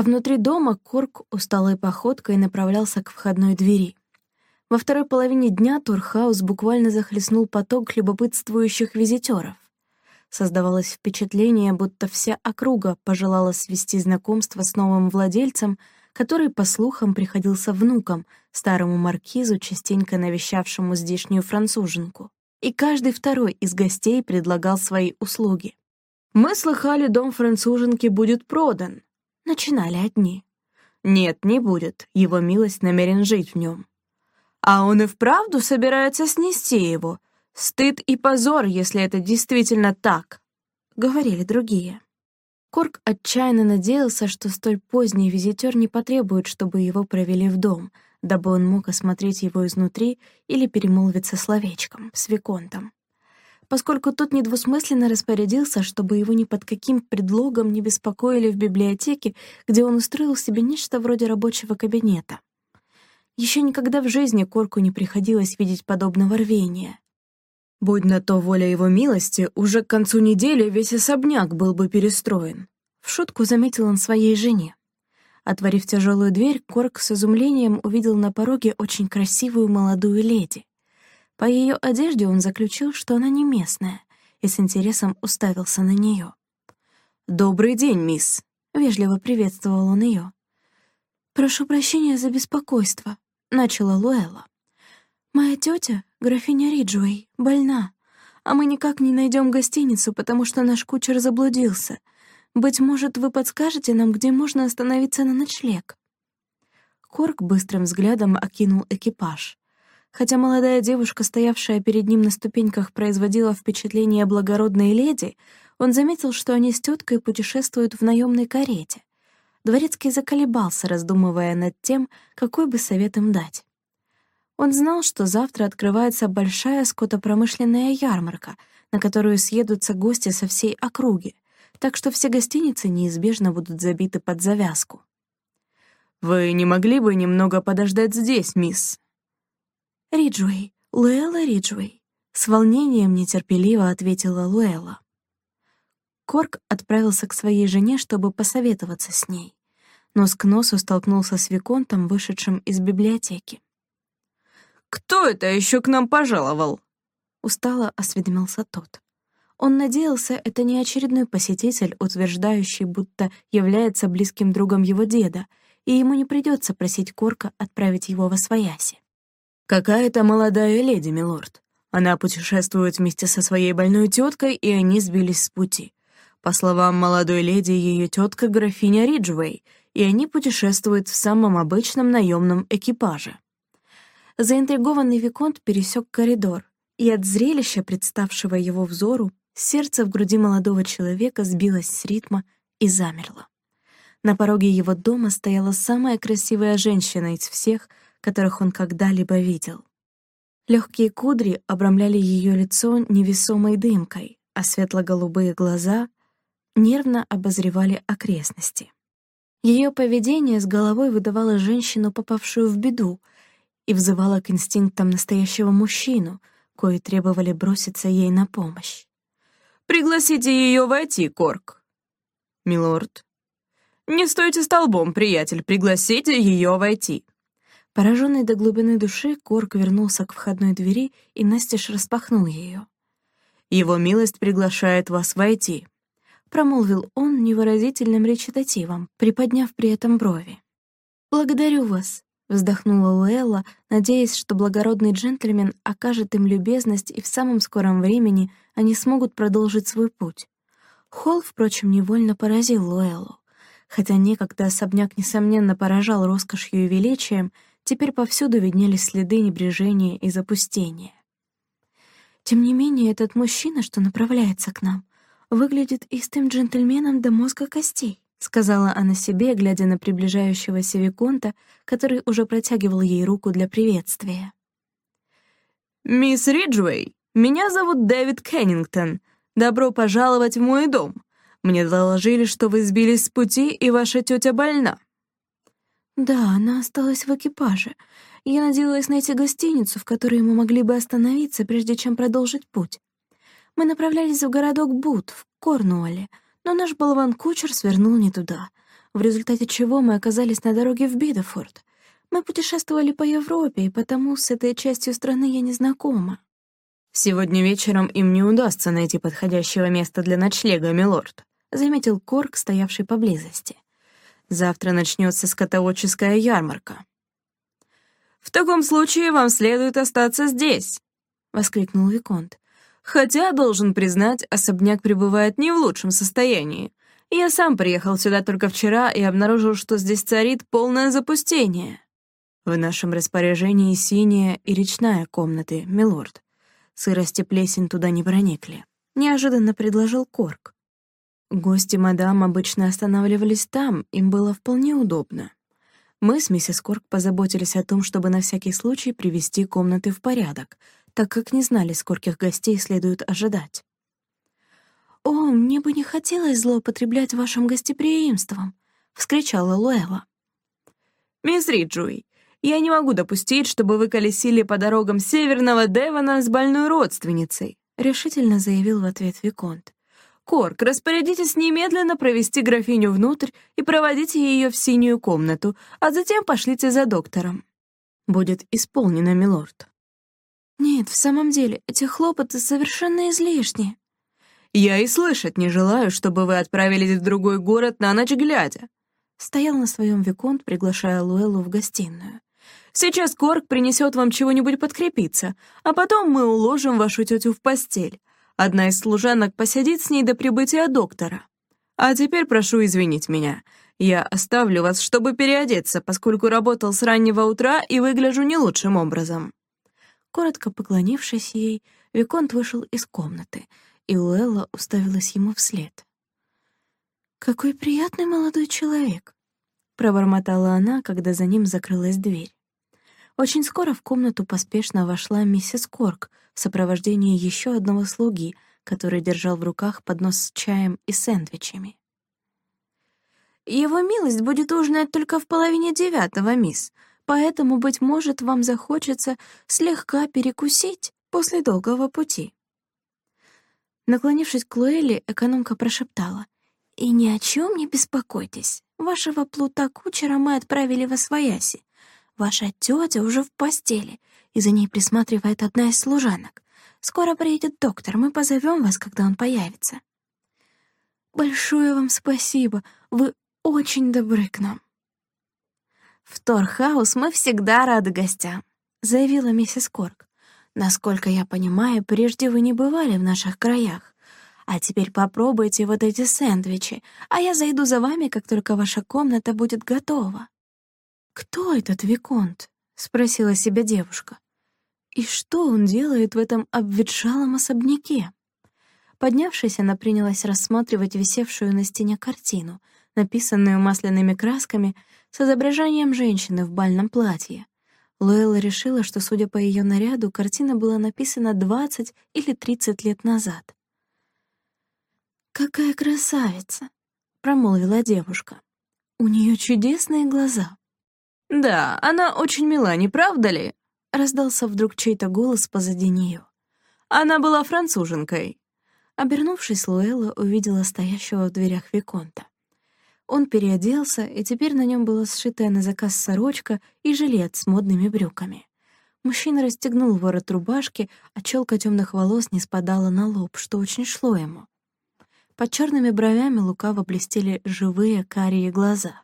А внутри дома Корк усталой походкой направлялся к входной двери. Во второй половине дня Турхаус буквально захлестнул поток любопытствующих визитеров. Создавалось впечатление, будто вся округа пожелала свести знакомство с новым владельцем, который, по слухам, приходился внуком, старому маркизу, частенько навещавшему здешнюю француженку. И каждый второй из гостей предлагал свои услуги. «Мы слыхали, дом француженки будет продан», — начинали одни. «Нет, не будет, его милость намерен жить в нем». «А он и вправду собирается снести его», Стыд и позор, если это действительно так, — говорили другие. Корк отчаянно надеялся, что столь поздний визитер не потребует, чтобы его провели в дом, дабы он мог осмотреть его изнутри или перемолвиться словечком, с Виконтом. Поскольку тот недвусмысленно распорядился, чтобы его ни под каким предлогом не беспокоили в библиотеке, где он устроил себе нечто вроде рабочего кабинета. Еще никогда в жизни Корку не приходилось видеть подобного рвения. Будь на то воля его милости, уже к концу недели весь особняк был бы перестроен. В шутку заметил он своей жене. Отворив тяжелую дверь, Корк с изумлением увидел на пороге очень красивую молодую леди. По ее одежде он заключил, что она не местная, и с интересом уставился на нее. «Добрый день, мисс!» — вежливо приветствовал он ее. «Прошу прощения за беспокойство», — начала Луэлла. «Моя тетя, графиня Риджуэй, больна, а мы никак не найдем гостиницу, потому что наш кучер заблудился. Быть может, вы подскажете нам, где можно остановиться на ночлег?» Корк быстрым взглядом окинул экипаж. Хотя молодая девушка, стоявшая перед ним на ступеньках, производила впечатление благородной леди, он заметил, что они с теткой путешествуют в наемной карете. Дворецкий заколебался, раздумывая над тем, какой бы совет им дать. Он знал, что завтра открывается большая скотопромышленная ярмарка, на которую съедутся гости со всей округи, так что все гостиницы неизбежно будут забиты под завязку. «Вы не могли бы немного подождать здесь, мисс?» «Риджуэй, Луэлла Риджуэй», — с волнением нетерпеливо ответила Луэлла. Корк отправился к своей жене, чтобы посоветоваться с ней. Нос к носу столкнулся с Виконтом, вышедшим из библиотеки. «Кто это еще к нам пожаловал?» Устало осведомился тот. Он надеялся, это не очередной посетитель, утверждающий, будто является близким другом его деда, и ему не придется просить Корка отправить его во свояси. «Какая-то молодая леди, милорд. Она путешествует вместе со своей больной теткой, и они сбились с пути. По словам молодой леди, ее тетка графиня Риджвей, и они путешествуют в самом обычном наемном экипаже. Заинтригованный Виконт пересек коридор, и от зрелища, представшего его взору, сердце в груди молодого человека сбилось с ритма и замерло. На пороге его дома стояла самая красивая женщина из всех, которых он когда-либо видел. Легкие кудри обрамляли ее лицо невесомой дымкой, а светло-голубые глаза нервно обозревали окрестности. Ее поведение с головой выдавало женщину, попавшую в беду, и взывала к инстинктам настоящего мужчину, кои требовали броситься ей на помощь. «Пригласите ее войти, Корк!» «Милорд?» «Не стойте столбом, приятель, пригласите ее войти!» Пораженный до глубины души, Корк вернулся к входной двери и настежь распахнул ее. «Его милость приглашает вас войти», — промолвил он невыразительным речитативом, приподняв при этом брови. «Благодарю вас», Вздохнула Луэлла, надеясь, что благородный джентльмен окажет им любезность, и в самом скором времени они смогут продолжить свой путь. Холл, впрочем, невольно поразил Луэллу. Хотя некогда особняк, несомненно, поражал роскошью и величием, теперь повсюду виднелись следы небрежения и запустения. Тем не менее, этот мужчина, что направляется к нам, выглядит истым джентльменом до мозга костей. — сказала она себе, глядя на приближающегося Виконта, который уже протягивал ей руку для приветствия. «Мисс Риджвей, меня зовут Дэвид Кеннингтон. Добро пожаловать в мой дом. Мне доложили, что вы сбились с пути, и ваша тетя больна». «Да, она осталась в экипаже. Я надеялась найти гостиницу, в которой мы могли бы остановиться, прежде чем продолжить путь. Мы направлялись в городок Бут, в Корнуолле, но наш болван-кучер свернул не туда. в результате чего мы оказались на дороге в Бидефорд. Мы путешествовали по Европе, и потому с этой частью страны я не знакома. «Сегодня вечером им не удастся найти подходящего места для ночлега, милорд», — заметил Корк, стоявший поблизости. «Завтра начнется скотоводческая ярмарка». «В таком случае вам следует остаться здесь», — воскликнул Виконт. «Хотя, должен признать, особняк пребывает не в лучшем состоянии. Я сам приехал сюда только вчера и обнаружил, что здесь царит полное запустение». «В нашем распоряжении синяя и речная комнаты, милорд», Сырость и плесень туда не проникли. Неожиданно предложил Корк. Гости мадам обычно останавливались там, им было вполне удобно. Мы с миссис Корк позаботились о том, чтобы на всякий случай привести комнаты в порядок, так как не знали, скольких гостей следует ожидать. «О, мне бы не хотелось злоупотреблять вашим гостеприимством!» — вскричала Луэла. «Мисс Риджуи, я не могу допустить, чтобы вы колесили по дорогам Северного Девона с больной родственницей», — решительно заявил в ответ Виконт. «Корк, распорядитесь немедленно провести графиню внутрь и проводите ее в синюю комнату, а затем пошлите за доктором». «Будет исполнено, милорд». «Нет, в самом деле, эти хлопоты совершенно излишни». «Я и слышать не желаю, чтобы вы отправились в другой город на ночь глядя», стоял на своем Виконт, приглашая Луэллу в гостиную. Сейчас Корк принесет вам чего-нибудь подкрепиться, а потом мы уложим вашу тетю в постель. Одна из служанок посидит с ней до прибытия доктора. А теперь прошу извинить меня. Я оставлю вас, чтобы переодеться, поскольку работал с раннего утра и выгляжу не лучшим образом». Коротко поклонившись ей, Виконт вышел из комнаты, и Луэлла уставилась ему вслед. «Какой приятный молодой человек!» — пробормотала она, когда за ним закрылась дверь. Очень скоро в комнату поспешно вошла миссис Корк в сопровождении еще одного слуги, который держал в руках поднос с чаем и сэндвичами. «Его милость будет ужинать только в половине девятого, мисс, поэтому, быть может, вам захочется слегка перекусить после долгого пути». Наклонившись к Луэлли, экономка прошептала, «И ни о чем не беспокойтесь. Вашего плута-кучера мы отправили во свояси. Ваша тетя уже в постели, и за ней присматривает одна из служанок. Скоро приедет доктор, мы позовем вас, когда он появится. Большое вам спасибо, вы очень добры к нам. В Торхаус мы всегда рады гостям, заявила миссис Корк. Насколько я понимаю, прежде вы не бывали в наших краях. А теперь попробуйте вот эти сэндвичи, а я зайду за вами, как только ваша комната будет готова. «Кто этот Виконт?» — спросила себя девушка. «И что он делает в этом обветшалом особняке?» Поднявшись, она принялась рассматривать висевшую на стене картину, написанную масляными красками с изображением женщины в бальном платье. Лоэла решила, что, судя по ее наряду, картина была написана 20 или 30 лет назад. «Какая красавица!» — промолвила девушка. «У нее чудесные глаза». «Да, она очень мила, не правда ли?» — раздался вдруг чей-то голос позади нее. «Она была француженкой». Обернувшись, Луэлла увидела стоящего в дверях Виконта. Он переоделся, и теперь на нем была сшитая на заказ сорочка и жилет с модными брюками. Мужчина расстегнул ворот рубашки, а челка темных волос не спадала на лоб, что очень шло ему. Под черными бровями лукаво блестели живые карие глаза.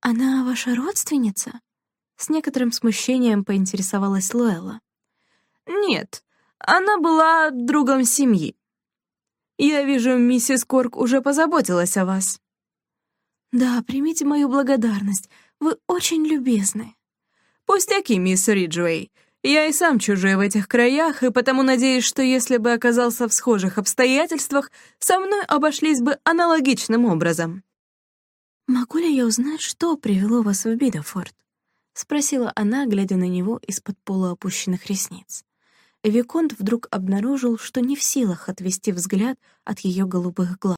«Она ваша родственница?» С некоторым смущением поинтересовалась Луэлла. «Нет, она была другом семьи. Я вижу, миссис Корк уже позаботилась о вас». «Да, примите мою благодарность. Вы очень любезны». «Пустяки, мисс Риджуэй. Я и сам чужой в этих краях, и потому надеюсь, что если бы оказался в схожих обстоятельствах, со мной обошлись бы аналогичным образом». «Могу ли я узнать, что привело вас в Бидофорд?» — спросила она, глядя на него из-под полуопущенных ресниц. Виконт вдруг обнаружил, что не в силах отвести взгляд от ее голубых глаз.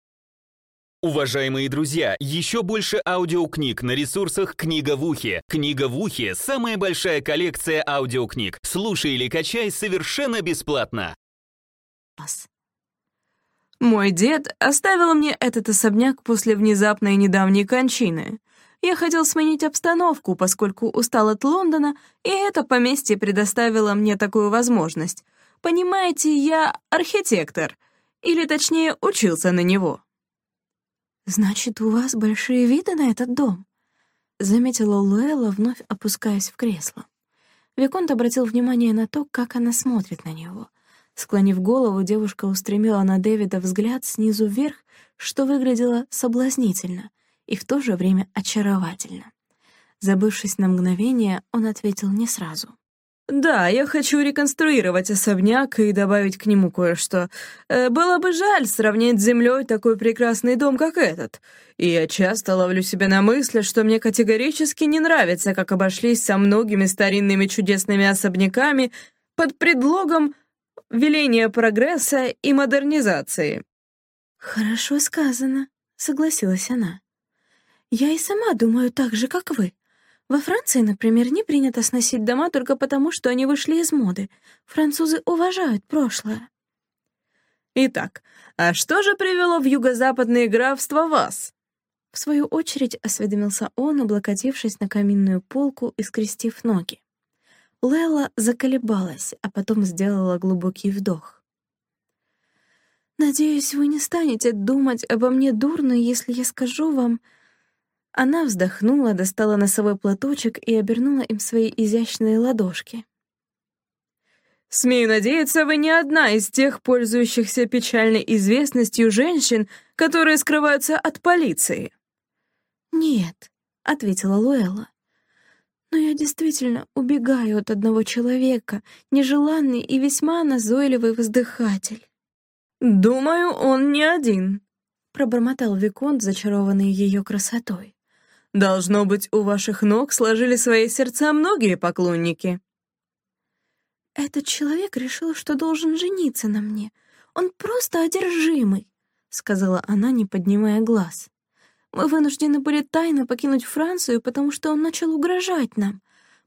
Уважаемые друзья, еще больше аудиокниг на ресурсах «Книга в ухе». «Книга в ухе» — самая большая коллекция аудиокниг. Слушай или качай совершенно бесплатно. Мой дед оставил мне этот особняк после внезапной недавней кончины. Я хотел сменить обстановку, поскольку устал от Лондона, и это поместье предоставило мне такую возможность. Понимаете, я архитектор, или точнее учился на него. «Значит, у вас большие виды на этот дом?» — заметила Луэлла, вновь опускаясь в кресло. Виконт обратил внимание на то, как она смотрит на него. Склонив голову, девушка устремила на Дэвида взгляд снизу вверх, что выглядело соблазнительно и в то же время очаровательно. Забывшись на мгновение, он ответил не сразу — «Да, я хочу реконструировать особняк и добавить к нему кое-что. Э, было бы жаль сравнить с землей такой прекрасный дом, как этот. И я часто ловлю себя на мысли, что мне категорически не нравится, как обошлись со многими старинными чудесными особняками под предлогом веления прогресса и модернизации». «Хорошо сказано», — согласилась она. «Я и сама думаю так же, как вы. Во Франции, например, не принято сносить дома только потому, что они вышли из моды. Французы уважают прошлое. Итак, а что же привело в юго-западные графства вас? В свою очередь осведомился он, облокотившись на каминную полку и скрестив ноги. Лела заколебалась, а потом сделала глубокий вдох. «Надеюсь, вы не станете думать обо мне дурно, если я скажу вам, она вздохнула, достала носовой платочек и обернула им свои изящные ладошки. «Смею надеяться, вы не одна из тех пользующихся печальной известностью женщин, которые скрываются от полиции». «Нет», — ответила Луэлла. «Но я действительно убегаю от одного человека, нежеланный и весьма назойливый воздыхатель». «Думаю, он не один», — пробормотал Виконт, зачарованный ее красотой. Должно быть, у ваших ног сложили свои сердца многие поклонники. Этот человек решил, что должен жениться на мне. Он просто одержимый, сказала она, не поднимая глаз. Мы вынуждены были тайно покинуть Францию, потому что он начал угрожать нам.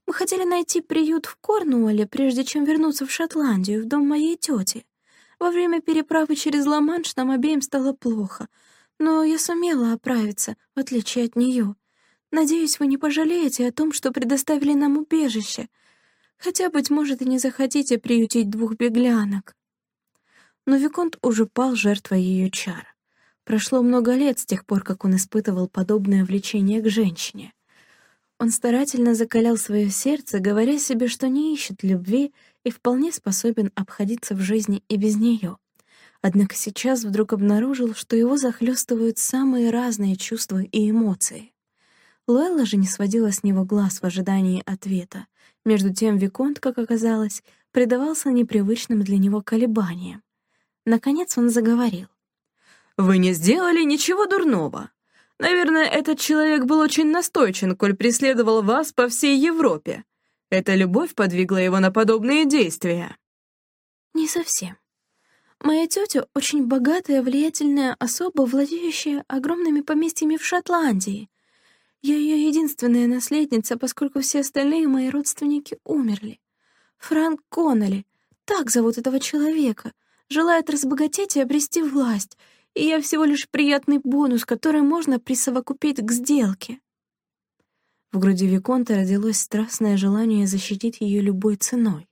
Мы хотели найти приют в Корнуолле, прежде чем вернуться в Шотландию, в дом моей тети. Во время переправы через Ла-Манш нам обеим стало плохо, но я сумела оправиться, в отличие от нее. Надеюсь, вы не пожалеете о том, что предоставили нам убежище. Хотя, быть может, и не захотите приютить двух беглянок. Но Виконт уже пал жертвой ее чар. Прошло много лет с тех пор, как он испытывал подобное влечение к женщине. Он старательно закалял свое сердце, говоря себе, что не ищет любви и вполне способен обходиться в жизни и без нее. Однако сейчас вдруг обнаружил, что его захлестывают самые разные чувства и эмоции. Луэлла же не сводила с него глаз в ожидании ответа. Между тем Виконт, как оказалось, предавался непривычным для него колебаниям. Наконец он заговорил. «Вы не сделали ничего дурного. Наверное, этот человек был очень настойчив, коль преследовал вас по всей Европе. Эта любовь подвигла его на подобные действия». «Не совсем. Моя тетя очень богатая, влиятельная особа, владеющая огромными поместьями в Шотландии. Я ее единственная наследница, поскольку все остальные мои родственники умерли. Франк Коннелли, так зовут этого человека, желает разбогатеть и обрести власть, и я всего лишь приятный бонус, который можно присовокупить к сделке. В груди Виконта родилось страстное желание защитить ее любой ценой.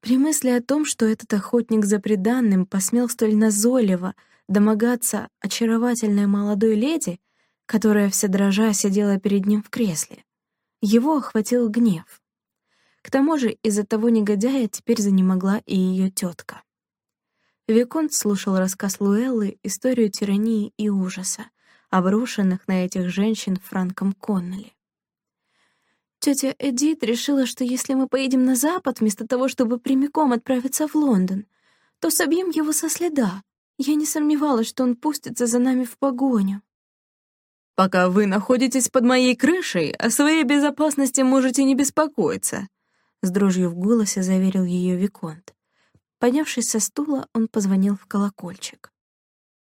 При мысли о том, что этот охотник за преданным посмел столь назойливо домогаться очаровательной молодой леди — которая вся дрожа сидела перед ним в кресле. Его охватил гнев. К тому же из-за того негодяя теперь занемогла и ее тетка. Виконт слушал рассказ Луэллы, историю тирании и ужаса, обрушенных на этих женщин Франком Коннелли. Тетя Эдит решила, что если мы поедем на запад, вместо того, чтобы прямиком отправиться в Лондон, то собьем его со следа. Я не сомневалась, что он пустится за нами в погоню. Пока вы находитесь под моей крышей, о своей безопасности можете не беспокоиться», — с дрожью в голосе заверил ее Виконт. Поднявшись со стула, он позвонил в колокольчик.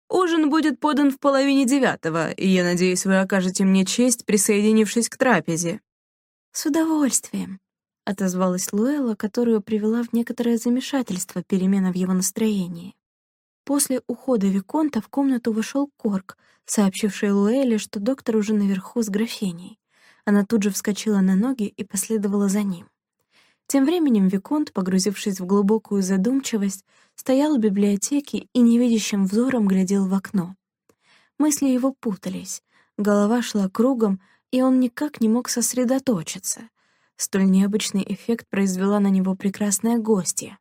«Ужин будет подан в половине девятого, и я надеюсь, вы окажете мне честь, присоединившись к трапезе». «С удовольствием», — отозвалась Луэлла, которую привела в некоторое замешательство перемена в его настроении. После ухода Виконта в комнату вошел Корк, сообщивший Луэле, что доктор уже наверху с графиней. Она тут же вскочила на ноги и последовала за ним. Тем временем Виконт, погрузившись в глубокую задумчивость, стоял в библиотеке и невидящим взором глядел в окно. Мысли его путались, голова шла кругом, и он никак не мог сосредоточиться. Столь необычный эффект произвела на него прекрасная гостья.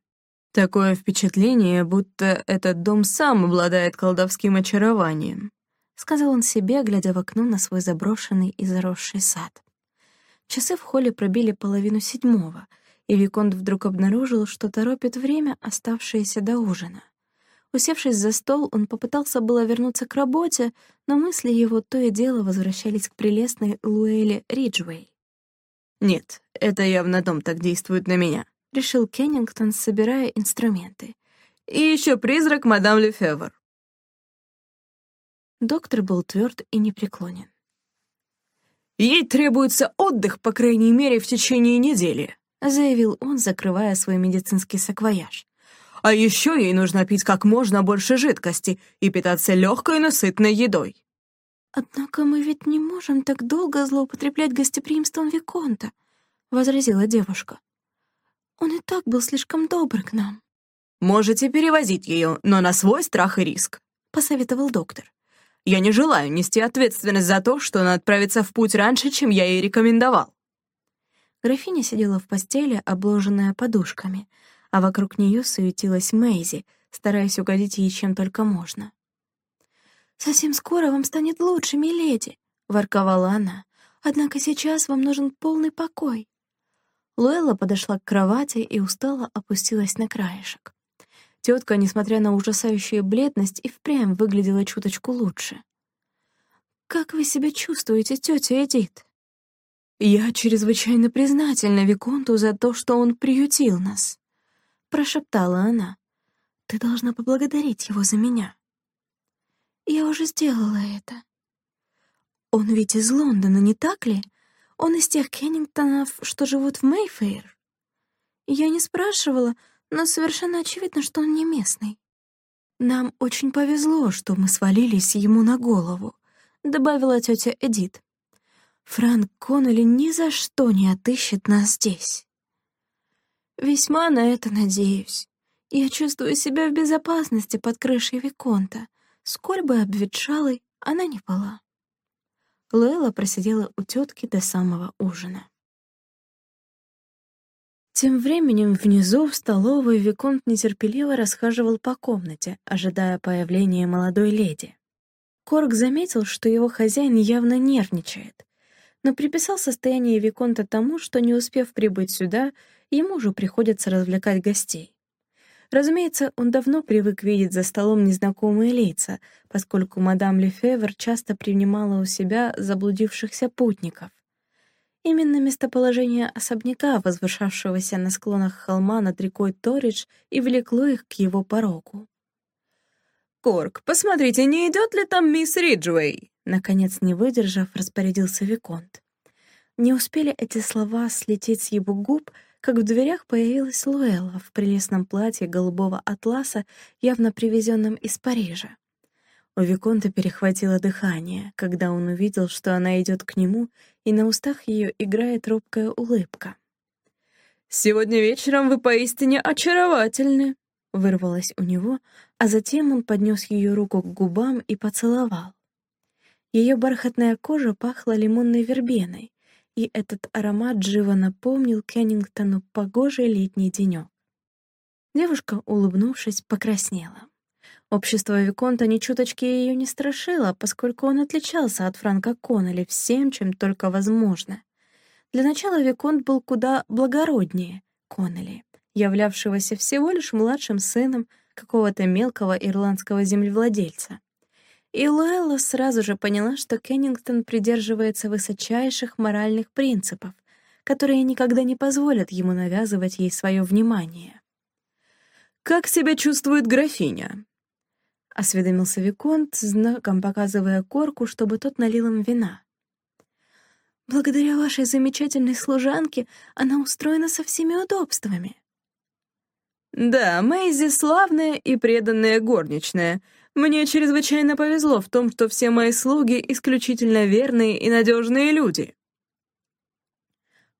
Такое впечатление, будто этот дом сам обладает колдовским очарованием, сказал он себе, глядя в окно на свой заброшенный и заросший сад. Часы в холле пробили половину седьмого, и Виконт вдруг обнаружил, что торопит время, оставшееся до ужина. Усевшись за стол, он попытался было вернуться к работе, но мысли его то и дело возвращались к прелестной Луэле Риджвей. «Нет, это явно дом так действует на меня», — решил Кеннингтон, собирая инструменты. «И еще призрак мадам Лефевр». Доктор был тверд и непреклонен. «Ей требуется отдых, по крайней мере, в течение недели», — заявил он, закрывая свой медицинский саквояж. «А еще ей нужно пить как можно больше жидкости и питаться легкой, но сытной едой». «Однако мы ведь не можем так долго злоупотреблять гостеприимством Виконта», — возразила девушка. Он и так был слишком добр к нам. «Можете перевозить ее, но на свой страх и риск», — посоветовал доктор. «Я не желаю нести ответственность за то, что она отправится в путь раньше, чем я ей рекомендовал». Графиня сидела в постели, обложенная подушками, а вокруг нее суетилась Мэйзи, стараясь угодить ей чем только можно. «Совсем скоро вам станет лучше, миледи», — ворковала она. «Однако сейчас вам нужен полный покой. Луэлла подошла к кровати и устало опустилась на краешек. Тетка, несмотря на ужасающую бледность, и впрямь выглядела чуточку лучше. «Как вы себя чувствуете, тетя Эдит?» «Я чрезвычайно признательна Виконту за то, что он приютил нас», — прошептала она. «Ты должна поблагодарить его за меня». «Я уже сделала это». «Он ведь из Лондона, не так ли?» Он из тех Кеннингтонов, что живут в Мейфейр. Я не спрашивала, но совершенно очевидно, что он не местный. Нам очень повезло, что мы свалились ему на голову, добавила тетя Эдит. Франк Коннелли ни за что не отыщет нас здесь. Весьма на это надеюсь. Я чувствую себя в безопасности под крышей Виконта, сколь бы обветшалой она не была. Лейла просидела у тетки до самого ужина. Тем временем внизу в столовой Виконт нетерпеливо расхаживал по комнате, ожидая появления молодой леди. Корк заметил, что его хозяин явно нервничает, но приписал состояние Виконта тому, что, не успев прибыть сюда, ему уже приходится развлекать гостей. Разумеется, он давно привык видеть за столом незнакомые лица, поскольку мадам Лефевр часто принимала у себя заблудившихся путников. Именно местоположение особняка, возвышавшегося на склонах холма над рекой Торидж, и влекло их к его порогу. «Корк, посмотрите, не идет ли там мисс Риджуэй?» Наконец, не выдержав, распорядился Виконт. Не успели эти слова слететь с его губ, как в дверях появилась Луэлла в прелестном платье голубого атласа, явно привезенном из Парижа. У Виконта перехватило дыхание, когда он увидел, что она идет к нему, и на устах ее играет робкая улыбка. «Сегодня вечером вы поистине очаровательны», — вырвалось у него, а затем он поднес ее руку к губам и поцеловал. Ее бархатная кожа пахла лимонной вербеной, и этот аромат живо напомнил Кеннингтону погожий летний денек. Девушка, улыбнувшись, покраснела. Общество Виконта ни чуточки ее не страшило, поскольку он отличался от Франка Коннелли всем, чем только возможно. Для начала Виконт был куда благороднее Коннелли, являвшегося всего лишь младшим сыном какого-то мелкого ирландского землевладельца. И Луэлла сразу же поняла, что Кеннингтон придерживается высочайших моральных принципов, которые никогда не позволят ему навязывать ей свое внимание. «Как себя чувствует графиня?» — осведомился Виконт, знаком показывая корку, чтобы тот налил им вина. «Благодаря вашей замечательной служанке она устроена со всеми удобствами». Да, Мэйзи славная и преданная горничная. Мне чрезвычайно повезло в том, что все мои слуги исключительно верные и надежные люди.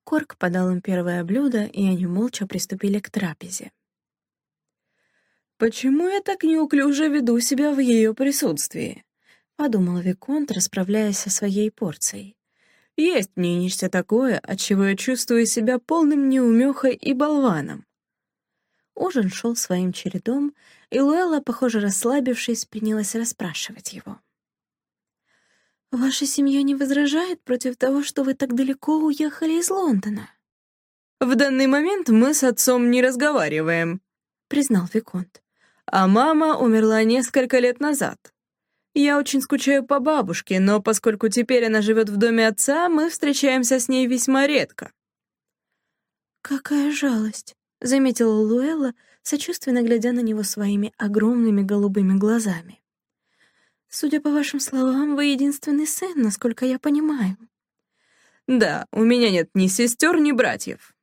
Корк подал им первое блюдо, и они молча приступили к трапезе. «Почему я так неуклюже веду себя в ее присутствии?» — подумал Виконт, расправляясь со своей порцией. «Есть мне нечто такое, от чего я чувствую себя полным неумехой и болваном. Ужин шел своим чередом, и Луэлла, похоже, расслабившись, принялась расспрашивать его. «Ваша семья не возражает против того, что вы так далеко уехали из Лондона?» «В данный момент мы с отцом не разговариваем», — признал Виконт. «А мама умерла несколько лет назад. Я очень скучаю по бабушке, но поскольку теперь она живет в доме отца, мы встречаемся с ней весьма редко». «Какая жалость», — заметила Луэлла, сочувственно глядя на него своими огромными голубыми глазами. «Судя по вашим словам, вы единственный сын, насколько я понимаю». «Да, у меня нет ни сестер, ни братьев».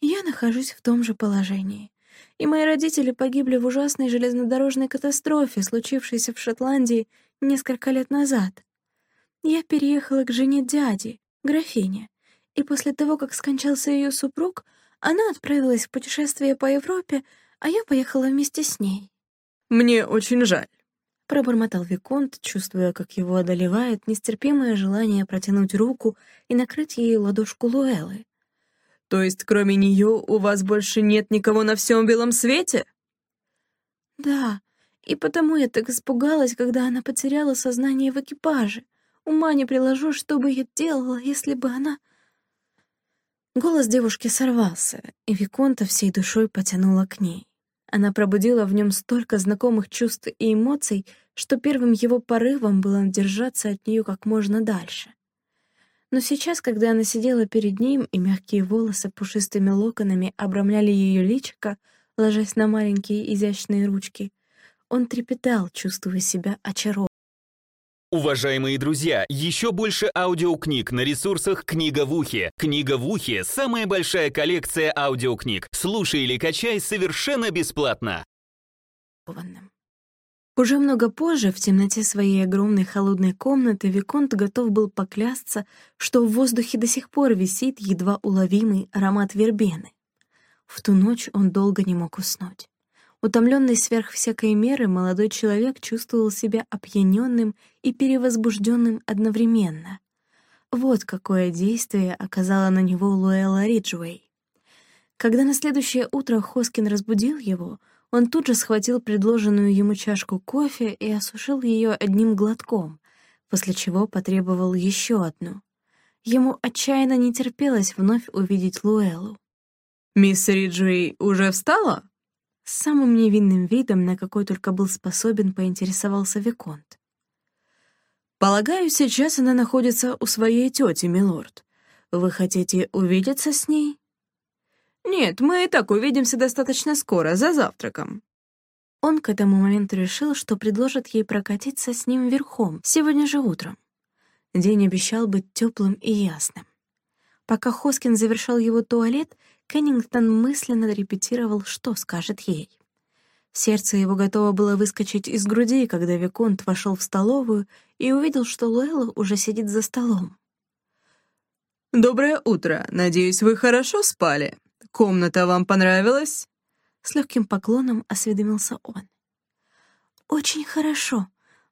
«Я нахожусь в том же положении, и мои родители погибли в ужасной железнодорожной катастрофе, случившейся в Шотландии несколько лет назад. Я переехала к жене дяди, графине, и после того, как скончался ее супруг, она отправилась в путешествие по Европе, а я поехала вместе с ней. «Мне очень жаль», — пробормотал Виконт, чувствуя, как его одолевает нестерпимое желание протянуть руку и накрыть ею ладошку Луэллы. «То есть кроме нее у вас больше нет никого на всем белом свете?» «Да, и потому я так испугалась, когда она потеряла сознание в экипаже. Ума не приложу, что бы я делала, если бы она...» Голос девушки сорвался, и Виконта всей душой потянула к ней. Она пробудила в нем столько знакомых чувств и эмоций, что первым его порывом было держаться от нее как можно дальше. Но сейчас, когда она сидела перед ним, и мягкие волосы пушистыми локонами обрамляли ее личико, ложась на маленькие изящные ручки, он трепетал, чувствуя себя очарованным. Уважаемые друзья, еще больше аудиокниг на ресурсах «Книга в ухе». «Книга в ухе» — самая большая коллекция аудиокниг. Слушай или качай совершенно бесплатно. Уже много позже, в темноте своей огромной холодной комнаты, Виконт готов был поклясться, что в воздухе до сих пор висит едва уловимый аромат вербены. В ту ночь он долго не мог уснуть. Утомленный сверх всякой меры, молодой человек чувствовал себя опьяненным и перевозбужденным одновременно. Вот какое действие оказала на него Луэлла Риджуэй. Когда на следующее утро Хоскин разбудил его, он тут же схватил предложенную ему чашку кофе и осушил ее одним глотком, после чего потребовал еще одну. Ему отчаянно не терпелось вновь увидеть Луэллу. «Мисс Риджуэй уже встала?» С самым невинным видом, на какой только был способен, поинтересовался Виконт. «Полагаю, сейчас она находится у своей тети, милорд. Вы хотите увидеться с ней?» «Нет, мы и так увидимся достаточно скоро, за завтраком». Он к этому моменту решил, что предложит ей прокатиться с ним верхом, сегодня же утром. День обещал быть теплым и ясным. Пока Хоскин завершал его туалет, Кеннингтон мысленно репетировал, что скажет ей. Сердце его готово было выскочить из груди, когда Виконт вошел в столовую и увидел, что Луэлла уже сидит за столом. «Доброе утро. Надеюсь, вы хорошо спали. Комната вам понравилась?» С легким поклоном осведомился он. «Очень хорошо.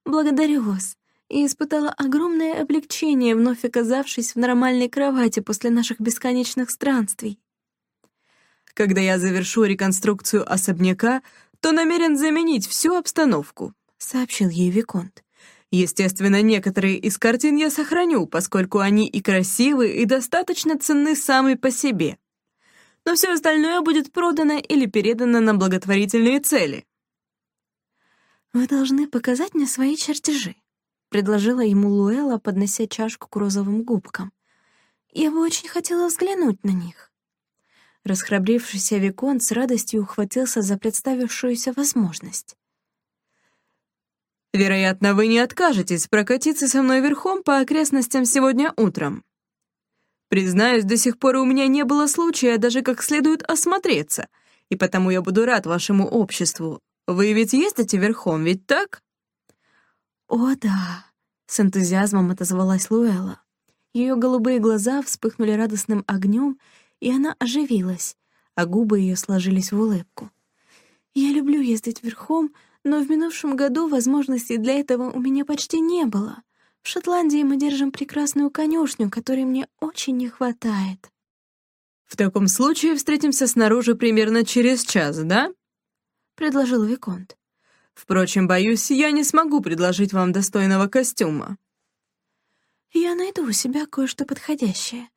Благодарю вас. И испытала огромное облегчение, вновь оказавшись в нормальной кровати после наших бесконечных странствий. Когда я завершу реконструкцию особняка, то намерен заменить всю обстановку», — сообщил ей Виконт. «Естественно, некоторые из картин я сохраню, поскольку они и красивы, и достаточно ценны сами по себе. Но все остальное будет продано или передано на благотворительные цели». «Вы должны показать мне свои чертежи», — предложила ему Луэлла, поднося чашку к розовым губкам. «Я бы очень хотела взглянуть на них». Расхрабрившийся Викон с радостью ухватился за представившуюся возможность. «Вероятно, вы не откажетесь прокатиться со мной верхом по окрестностям сегодня утром. Признаюсь, до сих пор у меня не было случая даже как следует осмотреться, и потому я буду рад вашему обществу. Вы ведь ездите верхом, ведь так?» «О, да!» — с энтузиазмом отозвалась Луэлла. Ее голубые глаза вспыхнули радостным огнем, и она оживилась, а губы ее сложились в улыбку. «Я люблю ездить верхом, но в минувшем году возможностей для этого у меня почти не было. В Шотландии мы держим прекрасную конюшню, которой мне очень не хватает». «В таком случае встретимся снаружи примерно через час, да?» — предложил Виконт. «Впрочем, боюсь, я не смогу предложить вам достойного костюма». «Я найду у себя кое-что подходящее.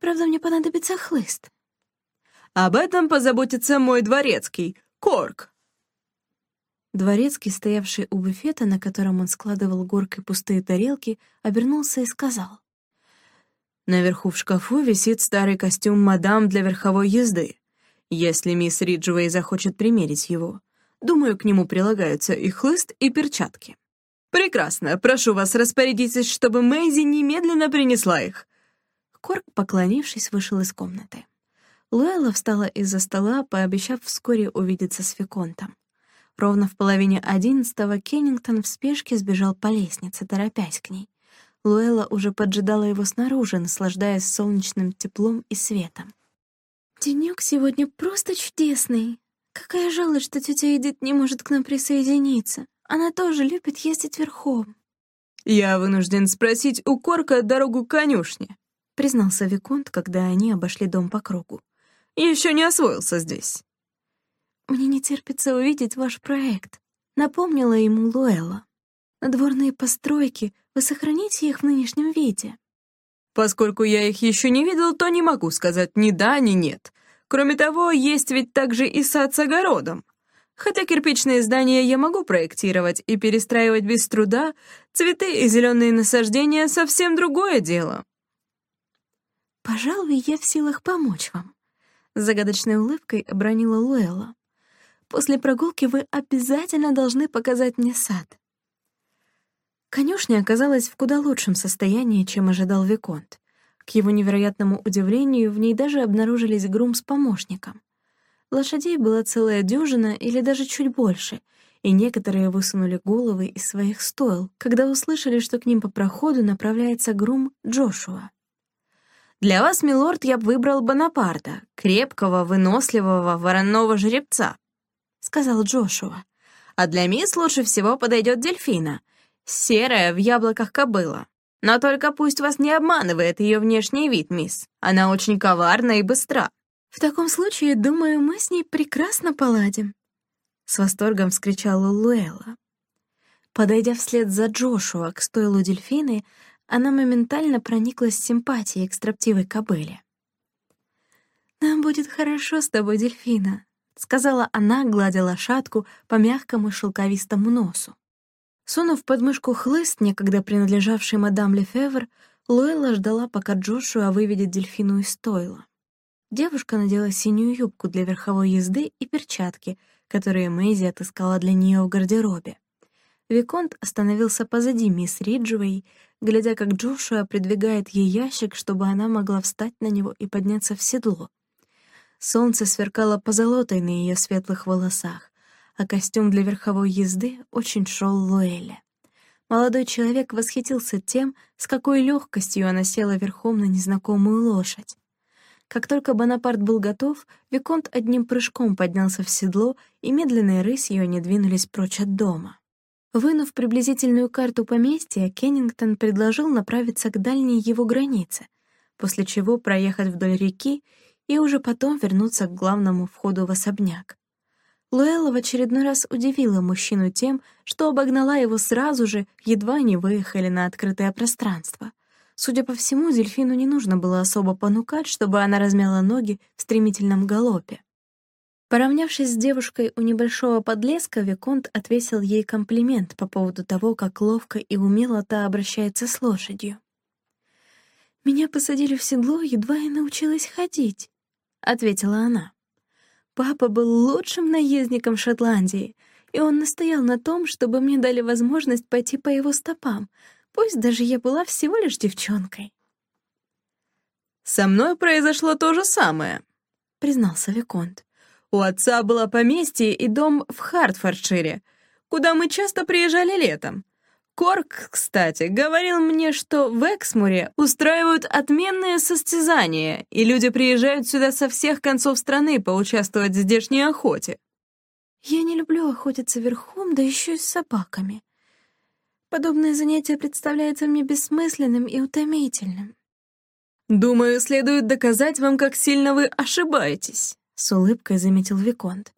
Правда, мне понадобится хлыст». «Об этом позаботится мой дворецкий, Корк». Дворецкий, стоявший у буфета, на котором он складывал горкой пустые тарелки, обернулся и сказал. «Наверху в шкафу висит старый костюм мадам для верховой езды. Если мисс Риджвей захочет примерить его, думаю, к нему прилагаются и хлыст, и перчатки». «Прекрасно. Прошу вас, распорядитесь, чтобы Мэйзи немедленно принесла их». Корк, поклонившись, вышел из комнаты. Луэлла встала из-за стола, пообещав вскоре увидеться с Виконтом. Ровно в половине одиннадцатого Кеннингтон в спешке сбежал по лестнице, торопясь к ней. Луэлла уже поджидала его снаружи, наслаждаясь солнечным теплом и светом. «Денёк сегодня просто чудесный. Какая жалость, что тетя Эдит не может к нам присоединиться. Она тоже любит ездить верхом». «Я вынужден спросить у Корка дорогу к конюшне», — признался Виконт, когда они обошли дом по кругу. «Еще не освоился здесь». «Мне не терпится увидеть ваш проект», — напомнила ему Луэлла. «Надворные постройки, вы сохраните их в нынешнем виде?» «Поскольку я их еще не видел, то не могу сказать ни да, ни нет. Кроме того, есть ведь также и сад с огородом. Хотя кирпичные здания я могу проектировать и перестраивать без труда, цветы и зеленые насаждения — совсем другое дело. «Пожалуй, я в силах помочь вам», — загадочной улыбкой обронила Луэлла. «После прогулки вы обязательно должны показать мне сад». Конюшня оказалась в куда лучшем состоянии, чем ожидал Виконт. К его невероятному удивлению, в ней даже обнаружились грум с помощником. Лошадей была целая дюжина или даже чуть больше, и некоторые высунули головы из своих стойл, когда услышали, что к ним по проходу направляется грум Джошуа. «Для вас, милорд, я бы выбрал Бонапарта, крепкого, выносливого, вороного жеребца», — сказал Джошуа. «А для мисс лучше всего подойдет дельфина, серая в яблоках кобыла. Но только пусть вас не обманывает ее внешний вид, мисс. Она очень коварна и быстра. «В таком случае, думаю, мы с ней прекрасно поладим», — с восторгом вскричала Луэлла. Подойдя вслед за Джошуа к стойлу дельфины, она моментально прониклась симпатией к строптивой кобыле. «Нам будет хорошо с тобой, дельфина», — сказала она, гладя лошадку по мягкому шелковистому носу. Сунув под мышку хлыст, некогда принадлежавший мадам Лефевр, Луэлла ждала, пока Джошуа выведет дельфину из стойла. Девушка надела синюю юбку для верховой езды и перчатки, которые Мэйзи отыскала для нее в гардеробе. Виконт остановился позади мисс Риджвей, глядя, как Джошуа придвигает ей ящик, чтобы она могла встать на него и подняться в седло. Солнце сверкало позолотой на ее светлых волосах, а костюм для верховой езды очень шел Луэле. Молодой человек восхитился тем, с какой легкостью она села верхом на незнакомую лошадь. Как только Бонапарт был готов, Виконт одним прыжком поднялся в седло, и медленной рысью они двинулись прочь от дома. Вынув приблизительную карту поместья, Кеннингтон предложил направиться к дальней его границе, после чего проехать вдоль реки и уже потом вернуться к главному входу в особняк. Луэлла в очередной раз удивила мужчину тем, что обогнала его сразу же, едва не выехали на открытое пространство. Судя по всему, дельфину не нужно было особо понукать, чтобы она размяла ноги в стремительном галопе. Поравнявшись с девушкой у небольшого подлеска, Виконт отвесил ей комплимент по поводу того, как ловко и умело та обращается с лошадью. «Меня посадили в седло, едва я научилась ходить», — ответила она. «Папа был лучшим наездником Шотландии, и он настоял на том, чтобы мне дали возможность пойти по его стопам, пусть даже я была всего лишь девчонкой. «Со мной произошло то же самое», — признался Виконт. У отца было поместье и дом в Хартфордшире, куда мы часто приезжали летом. Корк, кстати, говорил мне, что в Эксмуре устраивают отменные состязания, и люди приезжают сюда со всех концов страны поучаствовать в здешней охоте. Я не люблю охотиться верхом, да еще и с собаками. Подобное занятие представляется мне бессмысленным и утомительным. «Думаю, следует доказать вам, как сильно вы ошибаетесь», — с улыбкой заметил Виконт.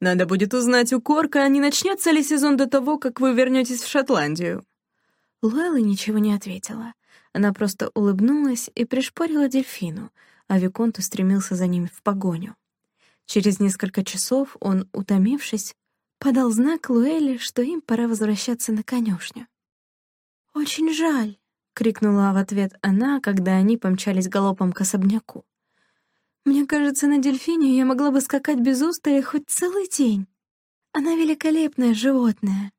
«Надо будет узнать у Корка, не начнется ли сезон до того, как вы вернетесь в Шотландию». Луэлла ничего не ответила. Она просто улыбнулась и пришпорила дельфину, а Виконт устремился за ними в погоню. Через несколько часов он, утомившись, подал знак Луэле, что им пора возвращаться на конюшню. «Очень жаль», — крикнула в ответ она, когда они помчались галопом к особняку. «Мне кажется, на дельфине я могла бы скакать без устали хоть целый день. Она великолепное животное».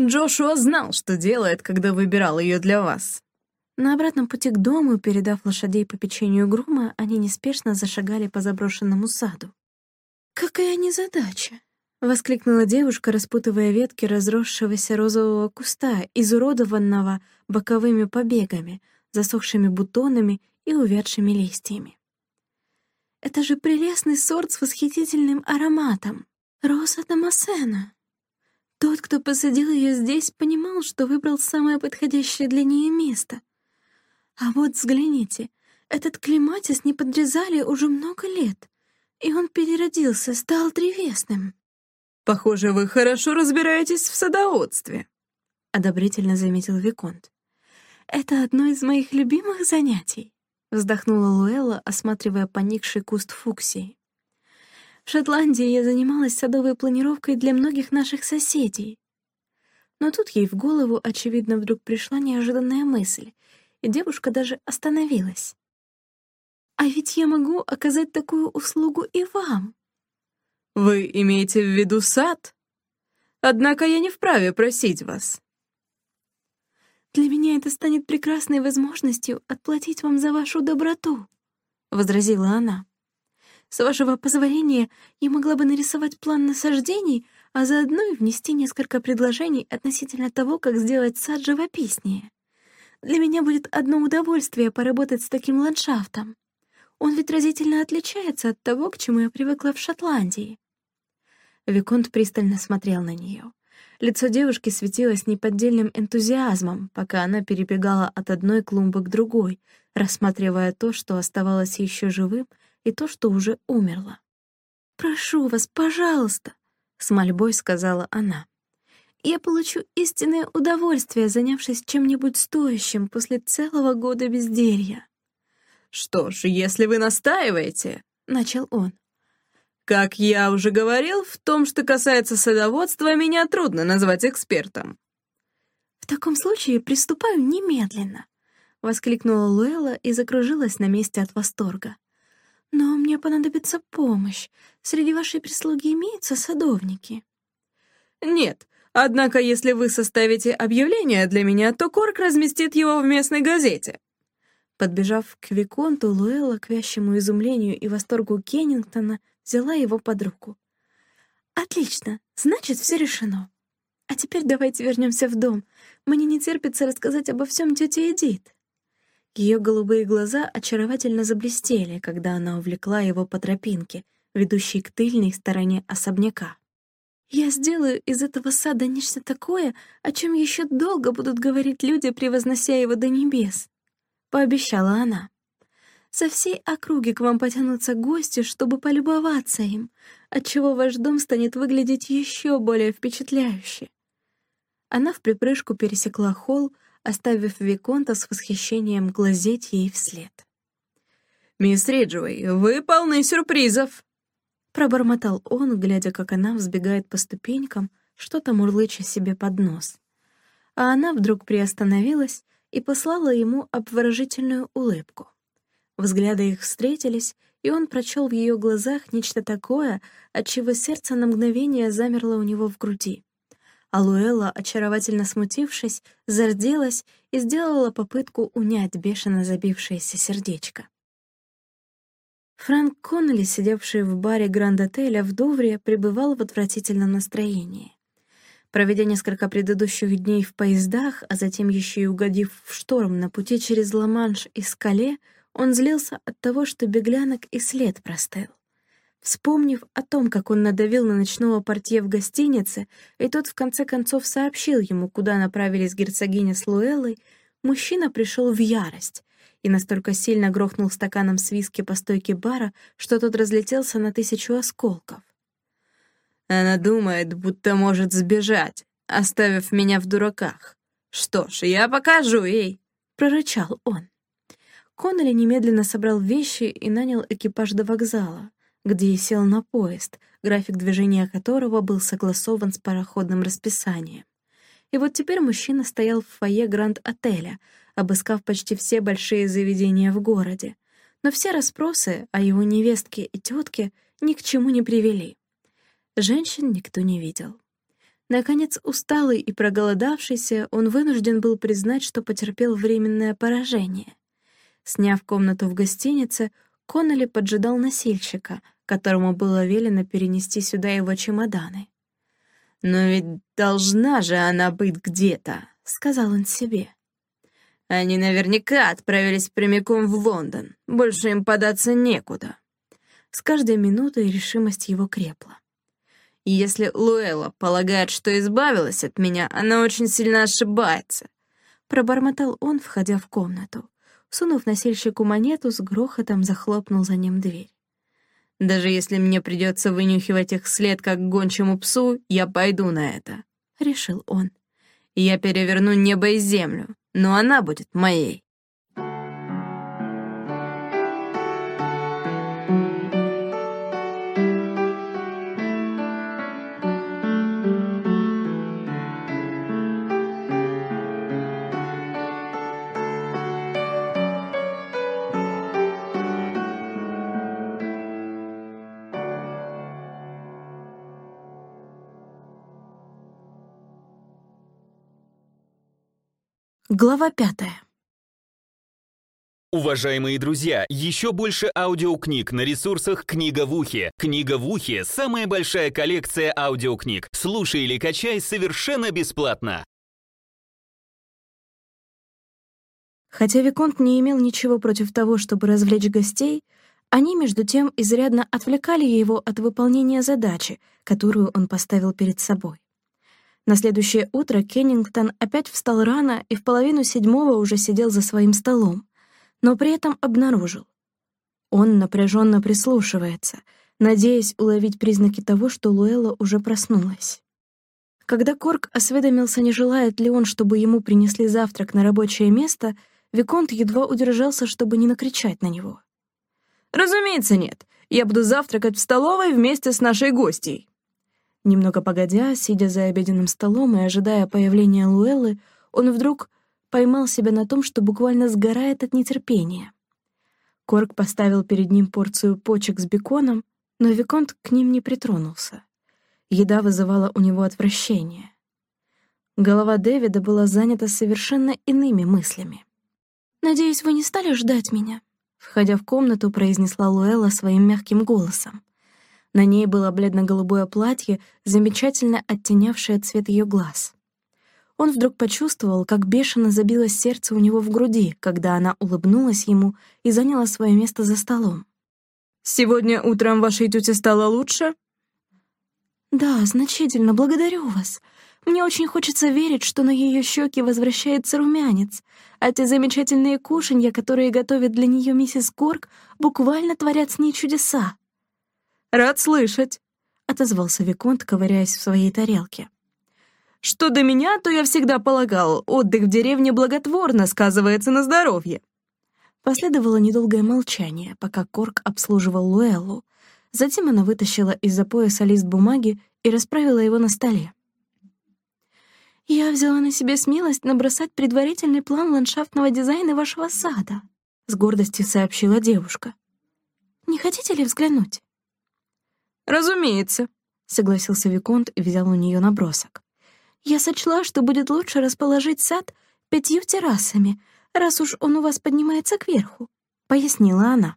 Джошуа знал, что делает, когда выбирал ее для вас. На обратном пути к дому, передав лошадей по печенью грума, они неспешно зашагали по заброшенному саду. «Какая незадача!» — воскликнула девушка, распутывая ветки разросшегося розового куста, изуродованного боковыми побегами, засохшими бутонами и увядшими листьями. «Это же прелестный сорт с восхитительным ароматом! Роза Дамасена!» Тот, кто посадил ее здесь, понимал, что выбрал самое подходящее для нее место. А вот взгляните, этот клематис не подрезали уже много лет и он переродился, стал древесным. «Похоже, вы хорошо разбираетесь в садоводстве», — одобрительно заметил Виконт. «Это одно из моих любимых занятий», — вздохнула Луэлла, осматривая поникший куст фуксии. «В Шотландии я занималась садовой планировкой для многих наших соседей». Но тут ей в голову, очевидно, вдруг пришла неожиданная мысль, и девушка даже остановилась. А ведь я могу оказать такую услугу и вам. Вы имеете в виду сад? Однако я не вправе просить вас. Для меня это станет прекрасной возможностью отплатить вам за вашу доброту, — возразила она. С вашего позволения я могла бы нарисовать план насаждений, а заодно и внести несколько предложений относительно того, как сделать сад живописнее. Для меня будет одно удовольствие поработать с таким ландшафтом. Он ведь разительно отличается от того, к чему я привыкла в Шотландии. Виконт пристально смотрел на нее. Лицо девушки светилось неподдельным энтузиазмом, пока она перебегала от одной клумбы к другой, рассматривая то, что оставалось еще живым, и то, что уже умерло. «Прошу вас, пожалуйста», — с мольбой сказала она. «Я получу истинное удовольствие, занявшись чем-нибудь стоящим после целого года безделья». «Что ж, если вы настаиваете», — начал он. «Как я уже говорил, в том, что касается садоводства, меня трудно назвать экспертом». «В таком случае приступаю немедленно», — воскликнула Луэлла и закружилась на месте от восторга. «Но мне понадобится помощь. Среди вашей прислуги имеются садовники?» «Нет, однако если вы составите объявление для меня, то Корк разместит его в местной газете». Подбежав к Виконту, Луэлла, к вящему изумлению и восторгу Кеннингтона, взяла его под руку. «Отлично, значит, все решено. А теперь давайте вернемся в дом. Мне не терпится рассказать обо всем тете Эдит». Ее голубые глаза очаровательно заблестели, когда она увлекла его по тропинке, ведущей к тыльной стороне особняка. «Я сделаю из этого сада нечто такое, о чем еще долго будут говорить люди, превознося его до небес пообещала она. Со всей округи к вам потянутся гости, чтобы полюбоваться им, отчего ваш дом станет выглядеть еще более впечатляюще. Она в припрыжку пересекла холл, оставив Виконта с восхищением глазеть ей вслед. «Мисс Риджуэй, вы полны сюрпризов!» Пробормотал он, глядя, как она взбегает по ступенькам, что-то мурлыча себе под нос. А она вдруг приостановилась и послала ему обворожительную улыбку. Взгляды их встретились, и он прочел в ее глазах нечто такое, от чего сердце на мгновение замерло у него в груди. Алуэла, очаровательно смутившись, зарделась и сделала попытку унять бешено забившееся сердечко. Фрэнк Коннелли, сидевший в баре Гранд-отеля в Дувре, пребывал в отвратительном настроении. Проведя несколько предыдущих дней в поездах, а затем еще и угодив в шторм на пути через Ла-Манш и Скале, он злился от того, что беглянок и след простыл. Вспомнив о том, как он надавил на ночного портье в гостинице, и тот в конце концов сообщил ему, куда направились герцогиня с Луэллой, мужчина пришел в ярость и настолько сильно грохнул стаканом с виски по стойке бара, что тот разлетелся на тысячу осколков. «Она думает, будто может сбежать, оставив меня в дураках. Что ж, я покажу ей!» — прорычал он. Коннелли немедленно собрал вещи и нанял экипаж до вокзала где и сел на поезд, график движения которого был согласован с пароходным расписанием. И вот теперь мужчина стоял в фойе Гранд-отеля, обыскав почти все большие заведения в городе. Но все расспросы о его невестке и тетке ни к чему не привели. Женщин никто не видел. Наконец, усталый и проголодавшийся, он вынужден был признать, что потерпел временное поражение. Сняв комнату в гостинице, Коннелли поджидал носильщика, которому было велено перенести сюда его чемоданы. «Но ведь должна же она быть где-то», — сказал он себе. «Они наверняка отправились прямиком в Лондон. Больше им податься некуда». С каждой минутой решимость его крепла. «Если Луэлла полагает, что избавилась от меня, она очень сильно ошибается», — пробормотал он, входя в комнату. Сунув носильщику монету, с грохотом захлопнул за ним дверь. Даже если мне придется вынюхивать их след, как гончему псу, я пойду на это», — решил он. «Я переверну небо и землю, но она будет моей». Глава пятая. Уважаемые друзья, еще больше аудиокниг на ресурсах «Книга в ухе». «Книга в ухе» — самая большая коллекция аудиокниг. Слушай или качай совершенно бесплатно. Хотя Виконт не имел ничего против того, чтобы развлечь гостей, они, между тем, изрядно отвлекали его от выполнения задачи, которую он поставил перед собой. На следующее утро Кеннингтон опять встал рано и в половину седьмого уже сидел за своим столом, но при этом обнаружил. Он напряженно прислушивается, надеясь уловить признаки того, что Луэлла уже проснулась. Когда Корк осведомился, не желает ли он, чтобы ему принесли завтрак на рабочее место, Виконт едва удержался, чтобы не накричать на него. «Разумеется, нет. Я буду завтракать в столовой вместе с нашей гостьей». Немного погодя, сидя за обеденным столом и ожидая появления Луэллы, он вдруг поймал себя на том, что буквально сгорает от нетерпения. Корк поставил перед ним порцию почек с беконом, но Виконт к ним не притронулся. Еда вызывала у него отвращение. Голова Дэвида была занята совершенно иными мыслями. «Надеюсь, вы не стали ждать меня?» Входя в комнату, произнесла Луэлла своим мягким голосом. На ней было бледно-голубое платье, замечательно оттенявшее цвет ее глаз. Он вдруг почувствовал, как бешено забилось сердце у него в груди, когда она улыбнулась ему и заняла свое место за столом. «Сегодня утром вашей тете стало лучше?» «Да, значительно, благодарю вас. Мне очень хочется верить, что на ее щеки возвращается румянец, а те замечательные кушанья, которые готовит для нее миссис Корк, буквально творят с ней чудеса. «Рад слышать», — отозвался Виконт, ковыряясь в своей тарелке. «Что до меня, то я всегда полагал, отдых в деревне благотворно сказывается на здоровье». Последовало недолгое молчание, пока Корк обслуживал Луэллу. Затем она вытащила из-за пояса лист бумаги и расправила его на столе. «Я взяла на себе смелость набросать предварительный план ландшафтного дизайна вашего сада», — с гордостью сообщила девушка. «Не хотите ли взглянуть?» «Разумеется», — согласился Виконт и взял у нее набросок. «Я сочла, что будет лучше расположить сад пятью террасами, раз уж он у вас поднимается кверху», — пояснила она.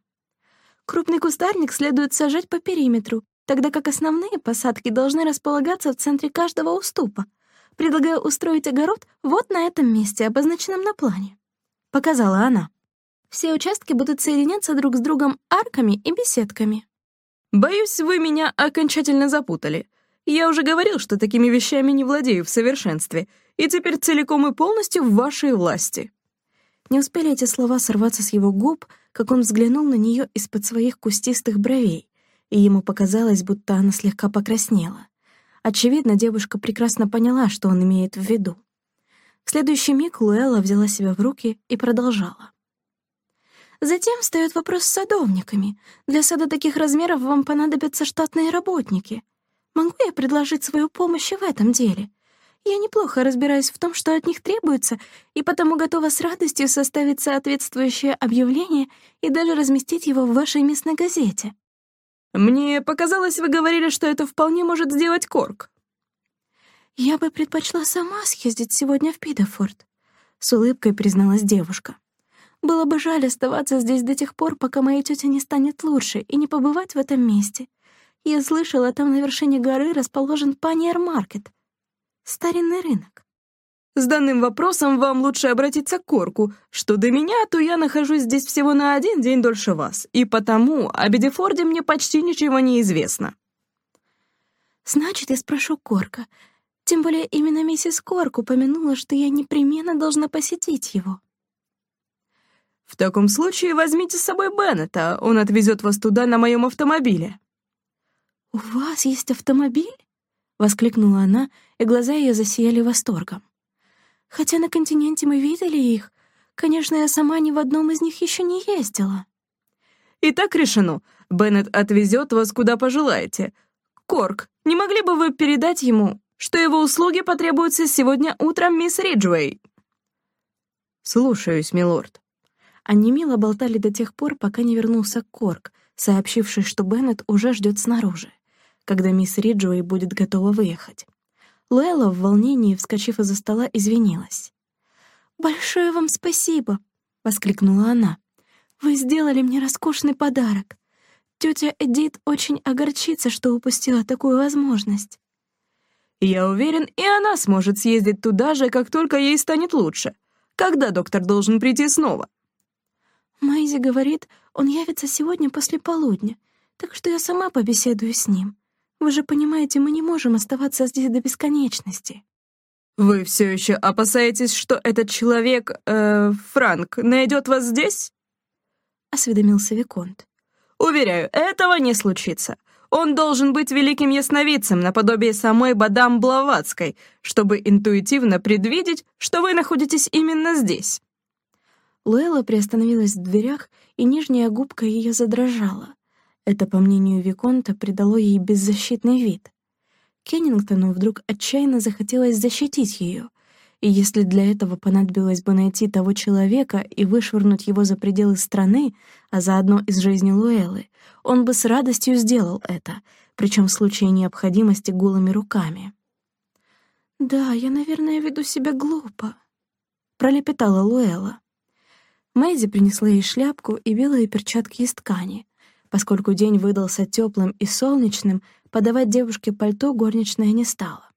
Крупный кустарник следует сажать по периметру, тогда как основные посадки должны располагаться в центре каждого уступа. Предлагаю устроить огород вот на этом месте, обозначенном на плане. Показала она. Все участки будут соединяться друг с другом арками и беседками. Боюсь, вы меня окончательно запутали. Я уже говорил, что такими вещами не владею в совершенстве, и теперь целиком и полностью в вашей власти. Не успели эти слова сорваться с его губ, как он взглянул на нее из-под своих кустистых бровей, и ему показалось, будто она слегка покраснела. Очевидно, девушка прекрасно поняла, что он имеет в виду. В следующий миг Луэлла взяла себя в руки и продолжала. Затем встает вопрос с садовниками. Для сада таких размеров вам понадобятся штатные работники. Могу я предложить свою помощь в этом деле? Я неплохо разбираюсь в том, что от них требуется, и потому готова с радостью составить соответствующее объявление и даже разместить его в вашей местной газете. Мне показалось, вы говорили, что это вполне может сделать Корк. Я бы предпочла сама съездить сегодня в Пидофорд, с улыбкой призналась девушка. Было бы жаль оставаться здесь до тех пор, пока моей тете не станет лучше, и не побывать в этом месте. Я слышала, там на вершине горы расположен Паниер-маркет. Старинный рынок. С данным вопросом вам лучше обратиться к Корку. Что до меня, то я нахожусь здесь всего на один день дольше вас, и потому о Бедефорде мне почти ничего не известно. Значит, я спрошу Корка. Тем более именно миссис Корк упомянула, что я непременно должна посетить его. В таком случае возьмите с собой Беннета, он отвезет вас туда на моем автомобиле. «У вас есть автомобиль?» — воскликнула она, и глаза ее засияли восторгом. «Хотя на континенте мы видели их. Конечно, я сама ни в одном из них еще не ездила». «Итак решено. Беннет отвезет вас куда пожелаете. Корк, не могли бы вы передать ему, что его услуги потребуются сегодня утром, мисс Риджуэй?» «Слушаюсь, милорд», они мило болтали до тех пор, пока не вернулся Корк, сообщивший, что Беннет уже ждет снаружи, когда мисс Риджуэй будет готова выехать. Луэлла в волнении, вскочив из-за стола, извинилась. «Большое вам спасибо!» — воскликнула она. «Вы сделали мне роскошный подарок. Тетя Эдит очень огорчится, что упустила такую возможность». «Я уверен, и она сможет съездить туда же, как только ей станет лучше. Когда доктор должен прийти снова?» Майзи говорит, он явится сегодня после полудня, так что я сама побеседую с ним. Вы же понимаете, мы не можем оставаться здесь до бесконечности». «Вы все еще опасаетесь, что этот человек, э, Франк, найдет вас здесь?» — осведомился Виконт. «Уверяю, этого не случится. Он должен быть великим ясновидцем, наподобие самой Бадам Блаватской, чтобы интуитивно предвидеть, что вы находитесь именно здесь. Луэлла приостановилась в дверях, и нижняя губка ее задрожала. Это, по мнению Виконта, придало ей беззащитный вид. Кеннингтону вдруг отчаянно захотелось защитить ее, и если для этого понадобилось бы найти того человека и вышвырнуть его за пределы страны, а заодно из жизни Луэллы, он бы с радостью сделал это, причем в случае необходимости голыми руками. «Да, я, наверное, веду себя глупо», — пролепетала Луэлла. Мэйзи принесла ей шляпку и белые перчатки из ткани. Поскольку день выдался теплым и солнечным, подавать девушке пальто горничная не стала.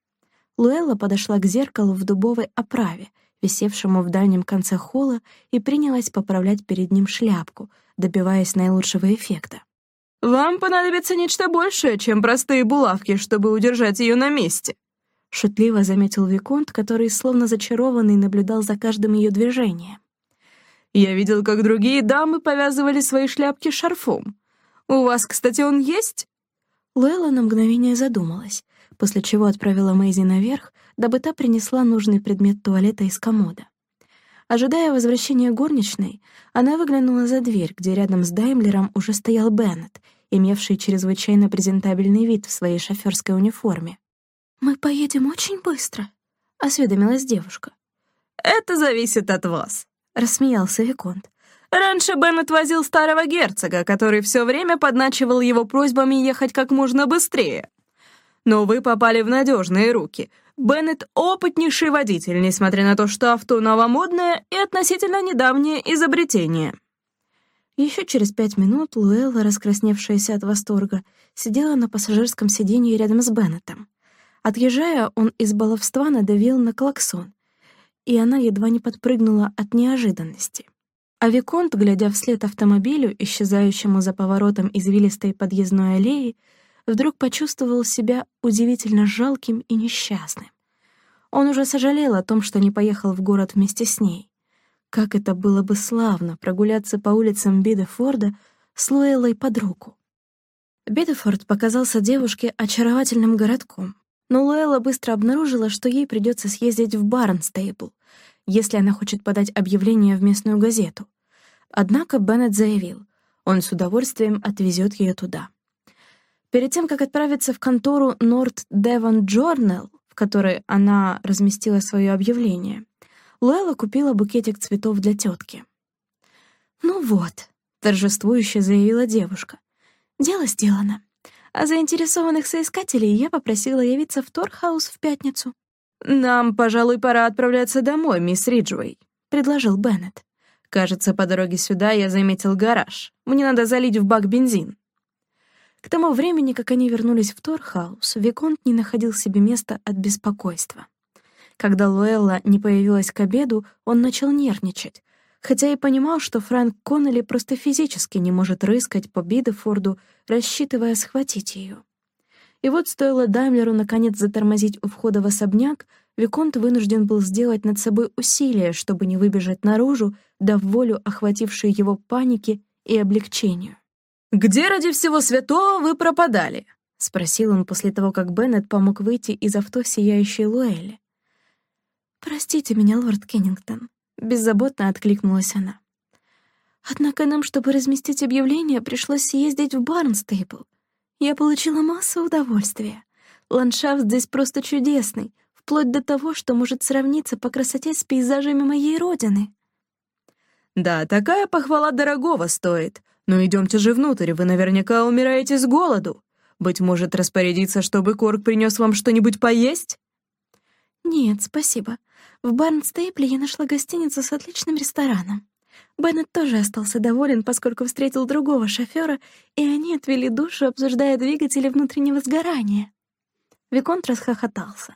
Луэлла подошла к зеркалу в дубовой оправе, висевшему в дальнем конце холла, и принялась поправлять перед ним шляпку, добиваясь наилучшего эффекта. «Вам понадобится нечто большее, чем простые булавки, чтобы удержать ее на месте», — шутливо заметил Виконт, который, словно зачарованный, наблюдал за каждым ее движением. Я видел, как другие дамы повязывали свои шляпки шарфом. У вас, кстати, он есть?» Луэлла на мгновение задумалась, после чего отправила Мэйзи наверх, дабы та принесла нужный предмет туалета из комода. Ожидая возвращения горничной, она выглянула за дверь, где рядом с Даймлером уже стоял Беннет, имевший чрезвычайно презентабельный вид в своей шофёрской униформе. «Мы поедем очень быстро», — осведомилась девушка. «Это зависит от вас», — рассмеялся Виконт. «Раньше Бен отвозил старого герцога, который все время подначивал его просьбами ехать как можно быстрее. Но вы попали в надежные руки. Беннет — опытнейший водитель, несмотря на то, что авто новомодное и относительно недавнее изобретение». Еще через пять минут Луэлла, раскрасневшаяся от восторга, сидела на пассажирском сиденье рядом с Беннетом. Отъезжая, он из баловства надавил на клаксон, и она едва не подпрыгнула от неожиданности. А Виконт, глядя вслед автомобилю, исчезающему за поворотом извилистой подъездной аллеи, вдруг почувствовал себя удивительно жалким и несчастным. Он уже сожалел о том, что не поехал в город вместе с ней. Как это было бы славно прогуляться по улицам Бидефорда с Луэллой под руку. Бидефорд показался девушке очаровательным городком, но Луэлла быстро обнаружила, что ей придется съездить в Барнстейбл, если она хочет подать объявление в местную газету. Однако Беннет заявил, он с удовольствием отвезет ее туда. Перед тем, как отправиться в контору North Devon Journal, в которой она разместила свое объявление, Луэлла купила букетик цветов для тетки. «Ну вот», — торжествующе заявила девушка, — «дело сделано. А заинтересованных соискателей я попросила явиться в Торхаус в пятницу». «Нам, пожалуй, пора отправляться домой, мисс Риджвей», — предложил Беннет. «Кажется, по дороге сюда я заметил гараж. Мне надо залить в бак бензин». К тому времени, как они вернулись в Торхаус, Виконт не находил себе места от беспокойства. Когда Луэлла не появилась к обеду, он начал нервничать, хотя и понимал, что Фрэнк Коннелли просто физически не может рыскать по Бидефорду, рассчитывая схватить ее. И вот стоило Даймлеру наконец затормозить у входа в особняк, Виконт вынужден был сделать над собой усилие, чтобы не выбежать наружу, дав волю охватившей его панике и облегчению. «Где ради всего святого вы пропадали?» — спросил он после того, как Беннет помог выйти из авто сияющей Луэлли. «Простите меня, лорд Кеннингтон», — беззаботно откликнулась она. «Однако нам, чтобы разместить объявление, пришлось съездить в Барнстейбл. Я получила массу удовольствия. Ландшафт здесь просто чудесный, вплоть до того, что может сравниться по красоте с пейзажами моей родины». «Да, такая похвала дорогого стоит», «Ну идемте же внутрь, вы наверняка умираете с голоду. Быть может, распорядиться, чтобы Корк принес вам что-нибудь поесть?» «Нет, спасибо. В Барнстейпле я нашла гостиницу с отличным рестораном. Беннет тоже остался доволен, поскольку встретил другого шофера, и они отвели душу, обсуждая двигатели внутреннего сгорания». Виконт расхохотался.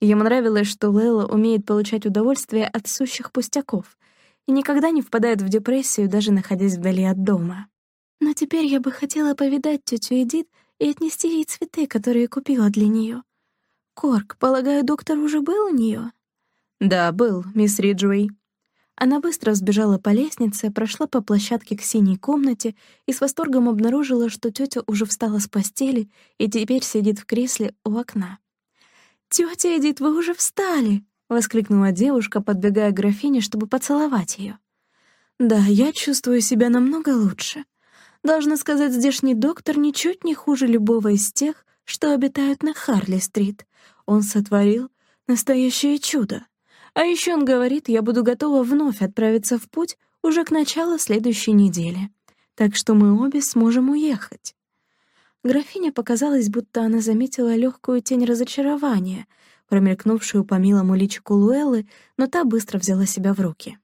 Ему нравилось, что Лейла умеет получать удовольствие от сущих пустяков и никогда не впадает в депрессию, даже находясь вдали от дома. Но теперь я бы хотела повидать тетю Эдит и отнести ей цветы, которые купила для нее. Корк, полагаю, доктор уже был у нее? Да, был, мисс Риджуэй. Она быстро сбежала по лестнице, прошла по площадке к синей комнате и с восторгом обнаружила, что тетя уже встала с постели и теперь сидит в кресле у окна. «Тетя Эдит, вы уже встали!» — воскликнула девушка, подбегая к графине, чтобы поцеловать ее. «Да, я чувствую себя намного лучше. Должна сказать, здешний доктор ничуть не хуже любого из тех, что обитают на Харли-стрит. Он сотворил настоящее чудо. А еще он говорит, я буду готова вновь отправиться в путь уже к началу следующей недели. Так что мы обе сможем уехать. Графиня показалось, будто она заметила легкую тень разочарования, промелькнувшую по милому личику Луэллы, но та быстро взяла себя в руки.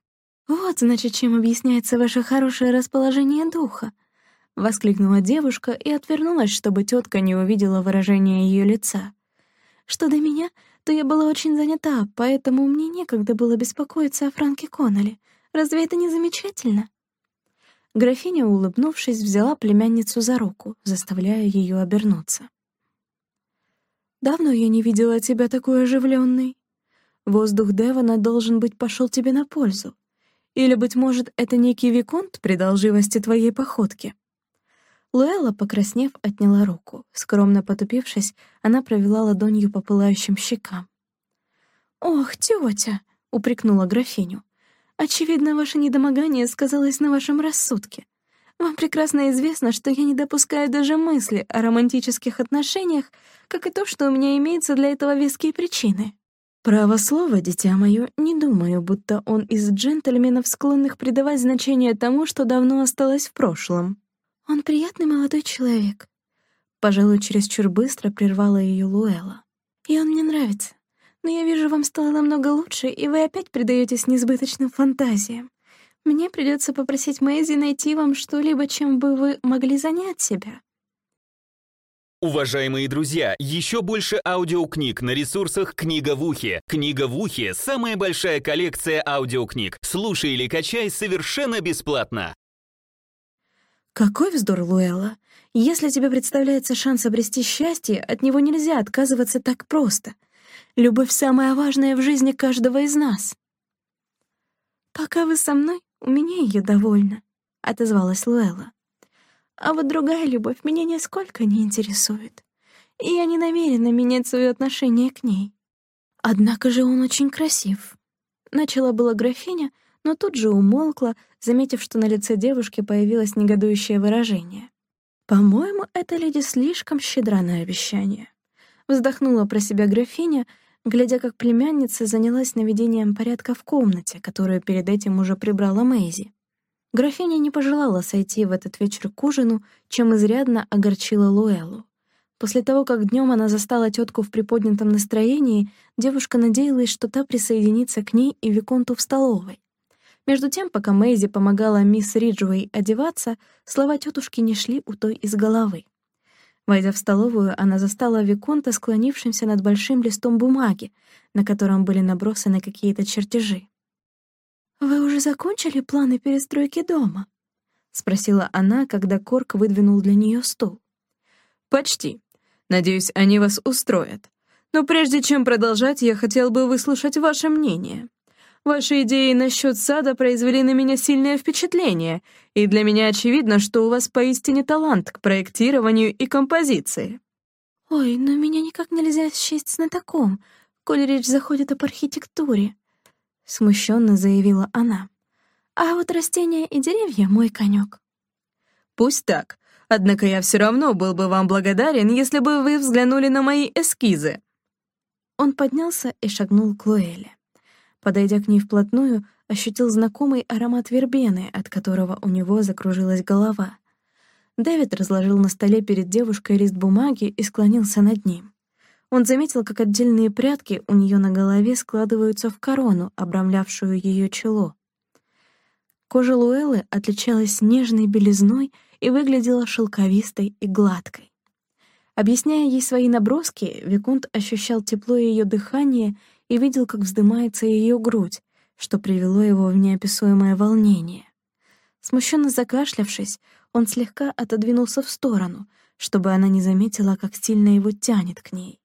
«Вот, значит, чем объясняется ваше хорошее расположение духа», — воскликнула девушка и отвернулась, чтобы тетка не увидела выражение ее лица. «Что до меня, то я была очень занята, поэтому мне некогда было беспокоиться о Франке Коннелли. Разве это не замечательно?» Графиня, улыбнувшись, взяла племянницу за руку, заставляя ее обернуться. «Давно я не видела тебя такой оживленной. Воздух Девона должен быть пошел тебе на пользу. Или, быть может, это некий Виконт придал живости твоей походке?» Луэлла, покраснев, отняла руку. Скромно потупившись, она провела ладонью по пылающим щекам. «Ох, тетя!» — упрекнула графиню. «Очевидно, ваше недомогание сказалось на вашем рассудке. Вам прекрасно известно, что я не допускаю даже мысли о романтических отношениях, как и то, что у меня имеются для этого веские причины». «Право слово, дитя мое, не думаю, будто он из джентльменов, склонных придавать значение тому, что давно осталось в прошлом», «Он приятный молодой человек», — пожалуй, чересчур быстро прервала ее Луэлла. «И он мне нравится. Но я вижу, вам стало намного лучше, и вы опять предаетесь несбыточным фантазиям. Мне придется попросить Мэйзи найти вам что-либо, чем бы вы могли занять себя. Уважаемые друзья, еще больше аудиокниг на ресурсах «Книга в ухе». «Книга в ухе» — самая большая коллекция аудиокниг. Слушай или качай совершенно бесплатно. Какой вздор, Луэлла. Если тебе представляется шанс обрести счастье, от него нельзя отказываться так просто. Любовь — самая важная в жизни каждого из нас. «Пока вы со мной, у меня ее довольно», — отозвалась Луэлла. А вот другая любовь меня нисколько не интересует, и я не намерена менять свое отношение к ней. Однако же он очень красив. Начала была графиня, но тут же умолкла, заметив, что на лице девушки появилось негодующее выражение. «По-моему, эта леди слишком щедра на обещания». Вздохнула про себя графиня, глядя, как племянница занялась наведением порядка в комнате, которую перед этим уже прибрала Мэйзи. Графиня не пожелала сойти в этот вечер к ужину, чем изрядно огорчила Луэллу. После того, как днем она застала тетку в приподнятом настроении, девушка надеялась, что та присоединится к ней и Виконту в столовой. Между тем, пока Мэйзи помогала мисс Риджуэй одеваться, слова тетушки не шли у той из головы. Войдя в столовую, она застала Виконта склонившимся над большим листом бумаги, на котором были набросаны какие-то чертежи. «Вы уже закончили планы перестройки дома?» — спросила она, когда Корк выдвинул для нее стул. «Почти. Надеюсь, они вас устроят. Но прежде чем продолжать, я хотел бы выслушать ваше мнение. Ваши идеи насчет сада произвели на меня сильное впечатление, и для меня очевидно, что у вас поистине талант к проектированию и композиции». «Ой, но меня никак нельзя счесть знатоком, коль речь заходит об архитектуре», — смущенно заявила она. «А вот растения и деревья — мой конек». «Пусть так. Однако я все равно был бы вам благодарен, если бы вы взглянули на мои эскизы». Он поднялся и шагнул к Луэле. Подойдя к ней вплотную, ощутил знакомый аромат вербены, от которого у него закружилась голова. Дэвид разложил на столе перед девушкой лист бумаги и склонился над ним. Он заметил, как отдельные прядки у нее на голове складываются в корону, обрамлявшую ее чело. Кожа Луэллы отличалась нежной белизной и выглядела шелковистой и гладкой. Объясняя ей свои наброски, Виконт ощущал тепло ее дыхания и видел, как вздымается ее грудь, что привело его в неописуемое волнение. Смущенно закашлявшись, он слегка отодвинулся в сторону, чтобы она не заметила, как сильно его тянет к ней.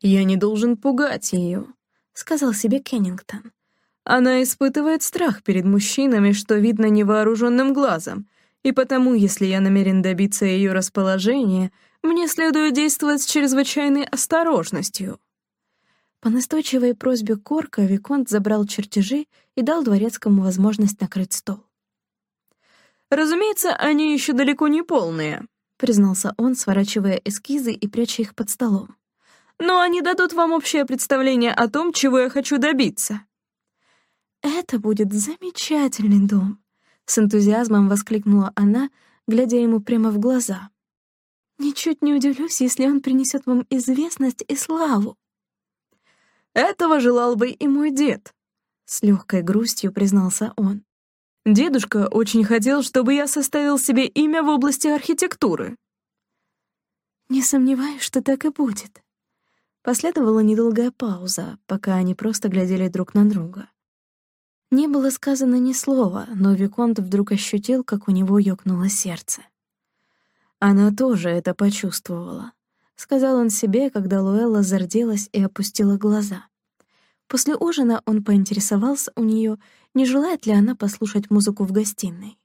«Я не должен пугать ее», — сказал себе Кеннингтон. «Она испытывает страх перед мужчинами, что видно невооруженным глазом, и потому, если я намерен добиться ее расположения, мне следует действовать с чрезвычайной осторожностью». По настойчивой просьбе Корка Виконт забрал чертежи и дал дворецкому возможность накрыть стол. «Разумеется, они еще далеко не полные», — признался он, сворачивая эскизы и пряча их под столом но они дадут вам общее представление о том, чего я хочу добиться». «Это будет замечательный дом», — с энтузиазмом воскликнула она, глядя ему прямо в глаза. «Ничуть не удивлюсь, если он принесет вам известность и славу». «Этого желал бы и мой дед», — с легкой грустью признался он. «Дедушка очень хотел, чтобы я составил себе имя в области архитектуры». «Не сомневаюсь, что так и будет», Последовала недолгая пауза, пока они просто глядели друг на друга. Не было сказано ни слова, но Виконт вдруг ощутил, как у него ёкнуло сердце. Она тоже это почувствовала, — сказал он себе, когда Луэлла зарделась и опустила глаза. После ужина он поинтересовался у нее, не желает ли она послушать музыку в гостиной.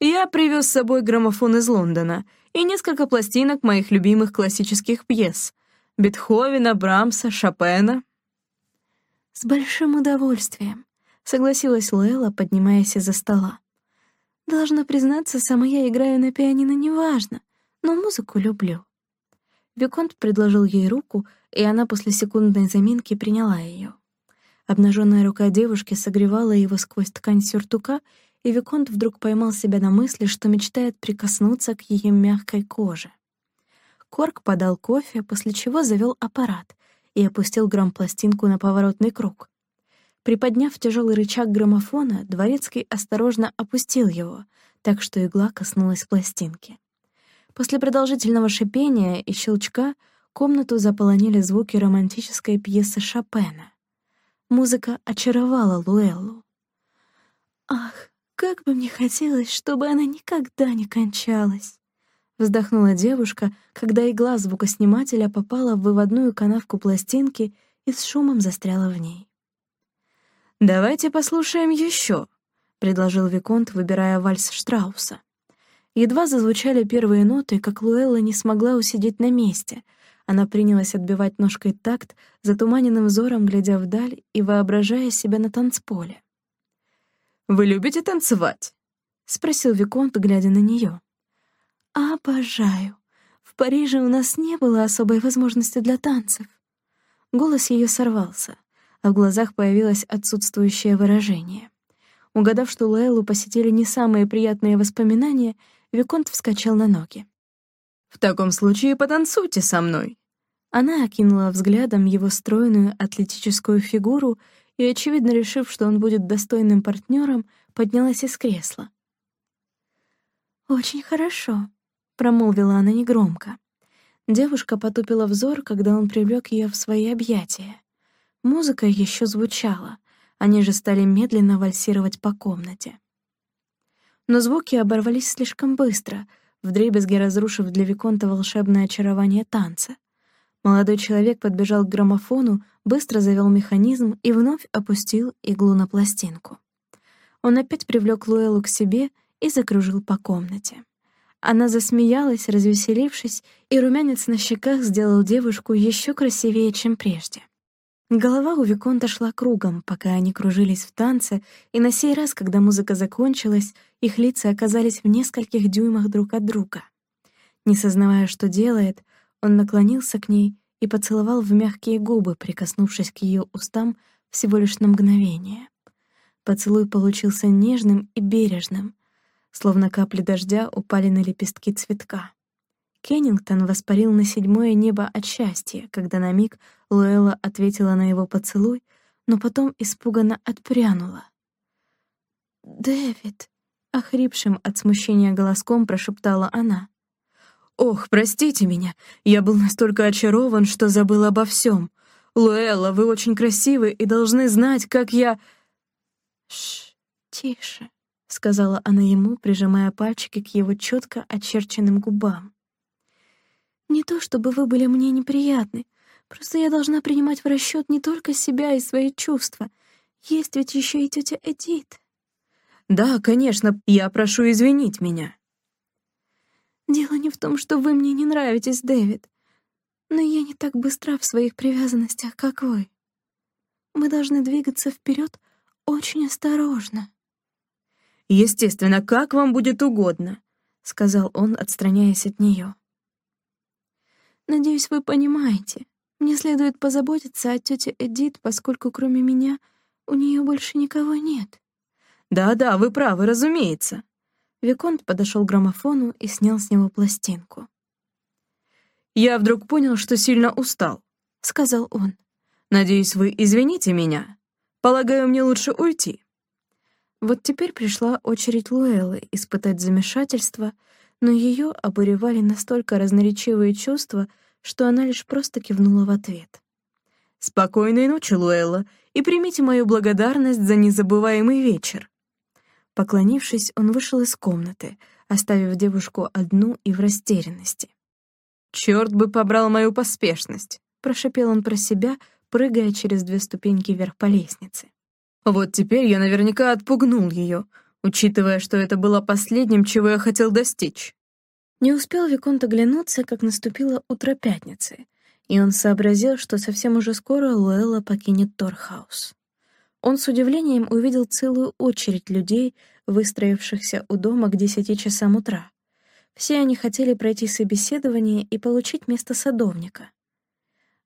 «Я привез с собой граммофон из Лондона и несколько пластинок моих любимых классических пьес», Бетховена, Брамса, Шопена. «С большим удовольствием», — согласилась Луэлла, поднимаясь из-за стола. «Должна признаться, сама я играю на пианино неважно, но музыку люблю». Виконт предложил ей руку, и она после секундной заминки приняла ее. Обнаженная рука девушки согревала его сквозь ткань сюртука, и Виконт вдруг поймал себя на мысли, что мечтает прикоснуться к ее мягкой коже. Корк подал кофе, после чего завел аппарат и опустил грамм-пластинку на поворотный круг. Приподняв тяжелый рычаг граммофона, Дворецкий осторожно опустил его, так что игла коснулась пластинки. После продолжительного шипения и щелчка комнату заполонили звуки романтической пьесы Шопена. Музыка очаровала Луэллу. «Ах, как бы мне хотелось, чтобы она никогда не кончалась!» Вздохнула девушка, когда игла звукоснимателя попала в выводную канавку пластинки и с шумом застряла в ней. «Давайте послушаем еще», — предложил Виконт, выбирая вальс Штрауса. Едва зазвучали первые ноты, как Луэлла не смогла усидеть на месте. Она принялась отбивать ножкой такт, затуманенным взором глядя вдаль и воображая себя на танцполе. «Вы любите танцевать?» — спросил Виконт, глядя на нее. «Обожаю. В Париже у нас не было особой возможности для танцев». Голос ее сорвался, а в глазах появилось отсутствующее выражение. Угадав, что Лейлу посетили не самые приятные воспоминания, Виконт вскочил на ноги. «В таком случае потанцуйте со мной». Она окинула взглядом его стройную атлетическую фигуру и, очевидно решив, что он будет достойным партнером, поднялась из кресла. «Очень хорошо», — промолвила она негромко. Девушка потупила взор, когда он привлек ее в свои объятия. Музыка еще звучала, они же стали медленно вальсировать по комнате. Но звуки оборвались слишком быстро, вдребезги разрушив для Виконта волшебное очарование танца. Молодой человек подбежал к граммофону, быстро завел механизм и вновь опустил иглу на пластинку. Он опять привлек Луэлу к себе и закружил по комнате. Она засмеялась, развеселившись, и румянец на щеках сделал девушку еще красивее, чем прежде. Голова у Виконта шла кругом, пока они кружились в танце, и на сей раз, когда музыка закончилась, их лица оказались в нескольких дюймах друг от друга. Не сознавая, что делает, он наклонился к ней и поцеловал в мягкие губы, прикоснувшись к ее устам всего лишь на мгновение. Поцелуй получился нежным и бережным, словно капли дождя упали на лепестки цветка. Кеннингтон воспарил на седьмое небо от счастья, когда на миг Луэлла ответила на его поцелуй, но потом испуганно отпрянула. «Дэвид», — охрипшим от смущения голоском прошептала она. «Ох, простите меня, я был настолько очарован, что забыл обо всем. Луэлла, вы очень красивы и должны знать, как я...» «Шш, тише», — сказала она ему, прижимая пальчики к его четко очерченным губам. «Не то чтобы вы были мне неприятны, просто я должна принимать в расчет не только себя и свои чувства. Есть ведь еще и тетя Эдит». «Да, конечно, я прошу извинить меня». «Дело не в том, что вы мне не нравитесь, Дэвид, но я не так быстра в своих привязанностях, как вы. Мы должны двигаться вперед очень осторожно». «Естественно, как вам будет угодно», — сказал он, отстраняясь от нее. «Надеюсь, вы понимаете. Мне следует позаботиться о тете Эдит, поскольку кроме меня у нее больше никого нет». «Да-да, вы правы, разумеется». Виконт подошел к граммофону и снял с него пластинку. «Я вдруг понял, что сильно устал», — сказал он. «Надеюсь, вы извините меня. Полагаю, мне лучше уйти». Вот теперь пришла очередь Луэллы испытать замешательство, но ее обуревали настолько разноречивые чувства, что она лишь просто кивнула в ответ. «Спокойной ночи, Луэлла, и примите мою благодарность за незабываемый вечер». Поклонившись, он вышел из комнаты, оставив девушку одну и в растерянности. «Черт бы побрал мою поспешность!» — прошепел он про себя, прыгая через две ступеньки вверх по лестнице. Вот теперь я наверняка отпугнул ее, учитывая, что это было последним, чего я хотел достичь. Не успел Виконт оглянуться, как наступило утро пятницы, и он сообразил, что совсем уже скоро Луэлла покинет Торхаус. Он с удивлением увидел целую очередь людей, выстроившихся у дома к десяти часам утра. Все они хотели пройти собеседование и получить место садовника.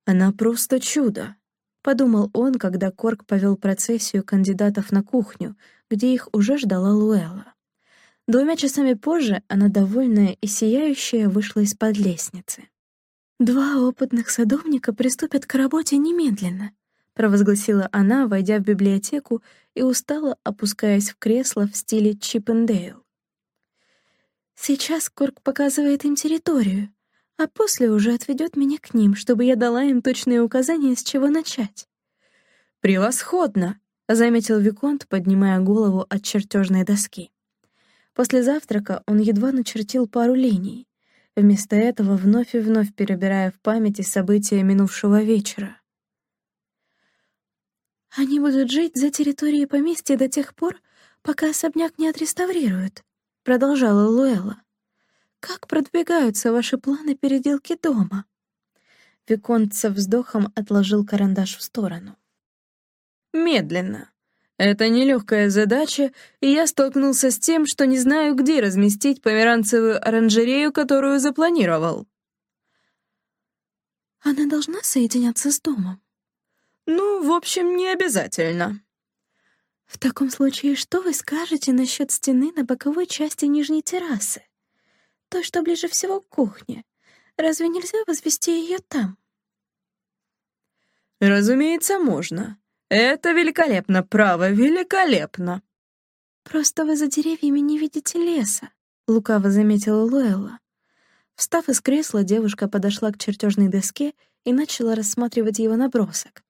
«Она просто чудо», — подумал он, когда Корк повел процессию кандидатов на кухню, где их уже ждала Луэлла. Двумя часами позже она, довольная и сияющая, вышла из-под лестницы. «Два опытных садовника приступят к работе немедленно», — провозгласила она, войдя в библиотеку и устало опускаясь в кресло в стиле Чиппендейл. Сейчас Корк показывает им территорию, а после уже отведет меня к ним, чтобы я дала им точные указания, с чего начать. «Превосходно!» — заметил Виконт, поднимая голову от чертежной доски. После завтрака он едва начертил пару линий, вместо этого вновь и вновь перебирая в памяти события минувшего вечера. «Они будут жить за территорией поместья до тех пор, пока особняк не отреставрируют», — продолжала Луэлла. «Как продвигаются ваши планы переделки дома?» Виконт со вздохом отложил карандаш в сторону. «Медленно. Это нелегкая задача, и я столкнулся с тем, что не знаю, где разместить померанцевую оранжерею, которую запланировал». «Она должна соединяться с домом?» «Ну, в общем, не обязательно», в таком случае, что вы скажете насчет стены на боковой части нижней террасы? Той, что ближе всего к кухне. Разве нельзя возвести ее там? Разумеется, можно. Это великолепно, право, великолепно. Просто вы за деревьями не видите леса, лукаво заметила Луэлла. Встав из кресла, девушка подошла к чертежной доске и начала рассматривать его набросок.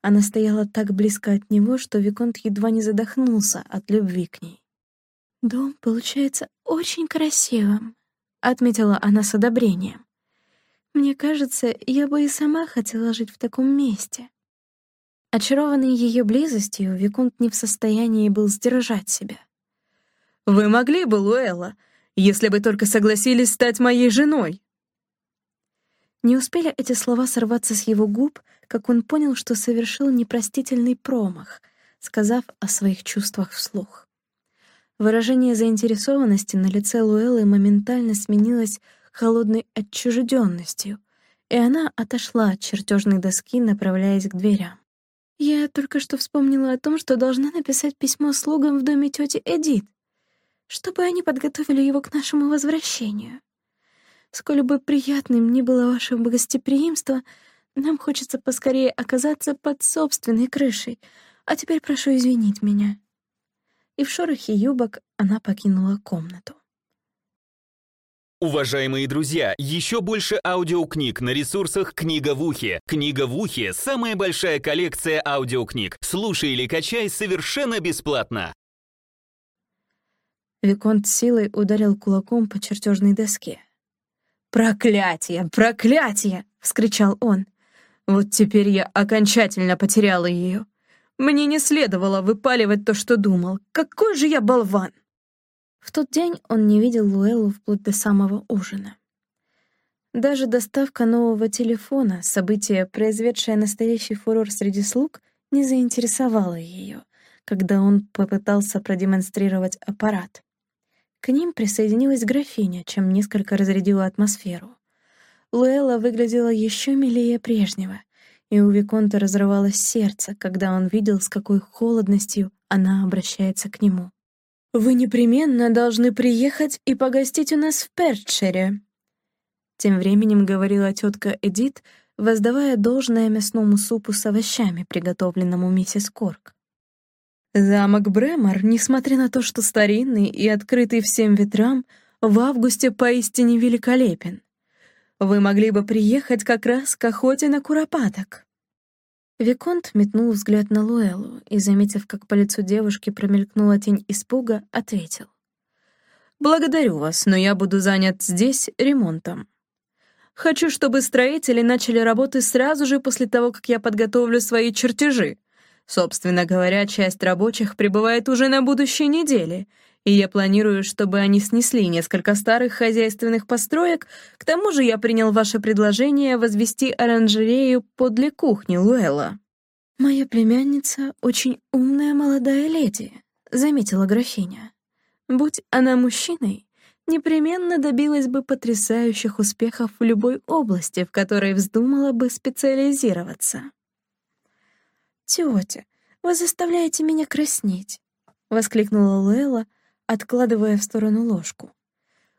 Она стояла так близко от него, что Виконт едва не задохнулся от любви к ней. «Дом получается очень красивым», — отметила она с одобрением. «Мне кажется, я бы и сама хотела жить в таком месте». Очарованный ее близостью, Виконт не в состоянии был сдержать себя. «Вы могли бы, Луэлла, если бы только согласились стать моей женой», не успели эти слова сорваться с его губ, как он понял, что совершил непростительный промах, сказав о своих чувствах вслух. Выражение заинтересованности на лице Луэллы моментально сменилось холодной отчужденностью, и она отошла от чертежной доски, направляясь к дверям. «Я только что вспомнила о том, что должна написать письмо слугам в доме тети Эдит, чтобы они подготовили его к нашему возвращению. Сколь бы приятным ни было ваше гостеприимство, нам хочется поскорее оказаться под собственной крышей. А теперь прошу извинить меня». И в шорохе юбок она покинула комнату. Уважаемые друзья, еще больше аудиокниг на ресурсах «Книга в ухе». «Книга в ухе» — самая большая коллекция аудиокниг. Слушай или качай совершенно бесплатно. Виконт силой ударил кулаком по чертежной доске. «Проклятие! Проклятие!» — вскричал он. «Вот теперь я окончательно потеряла ее. Мне не следовало выпаливать то, что думал. Какой же я болван!» В тот день он не видел Луэллу вплоть до самого ужина. Даже доставка нового телефона, событие, произведшее настоящий фурор среди слуг, не заинтересовало ее, когда он попытался продемонстрировать аппарат. К ним присоединилась графиня, чем несколько разрядила атмосферу. Луэлла выглядела еще милее прежнего, и у Виконта разрывалось сердце, когда он видел, с какой холодностью она обращается к нему. «Вы непременно должны приехать и погостить у нас в Перчере», тем временем говорила тетка Эдит, воздавая должное мясному супу с овощами, приготовленному миссис Корк. Замок Бремор, несмотря на то, что старинный и открытый всем ветрам, в августе поистине великолепен. Вы могли бы приехать как раз к охоте на куропаток. Виконт метнул взгляд на Луэлу и, заметив, как по лицу девушки промелькнула тень испуга, ответил. «Благодарю вас, но я буду занят здесь ремонтом. Хочу, чтобы строители начали работы сразу же после того, как я подготовлю свои чертежи. Собственно говоря, часть рабочих прибывает уже на будущей неделе, и я планирую, чтобы они снесли несколько старых хозяйственных построек. К тому же я принял ваше предложение возвести оранжерею подле кухни Луэлла». «Моя племянница — очень умная молодая леди», — заметила графиня. «Будь она мужчиной, непременно добилась бы потрясающих успехов в любой области, в которой вздумала бы специализироваться». «Тетя, вы заставляете меня краснеть», — воскликнула Луэлла, откладывая в сторону ложку.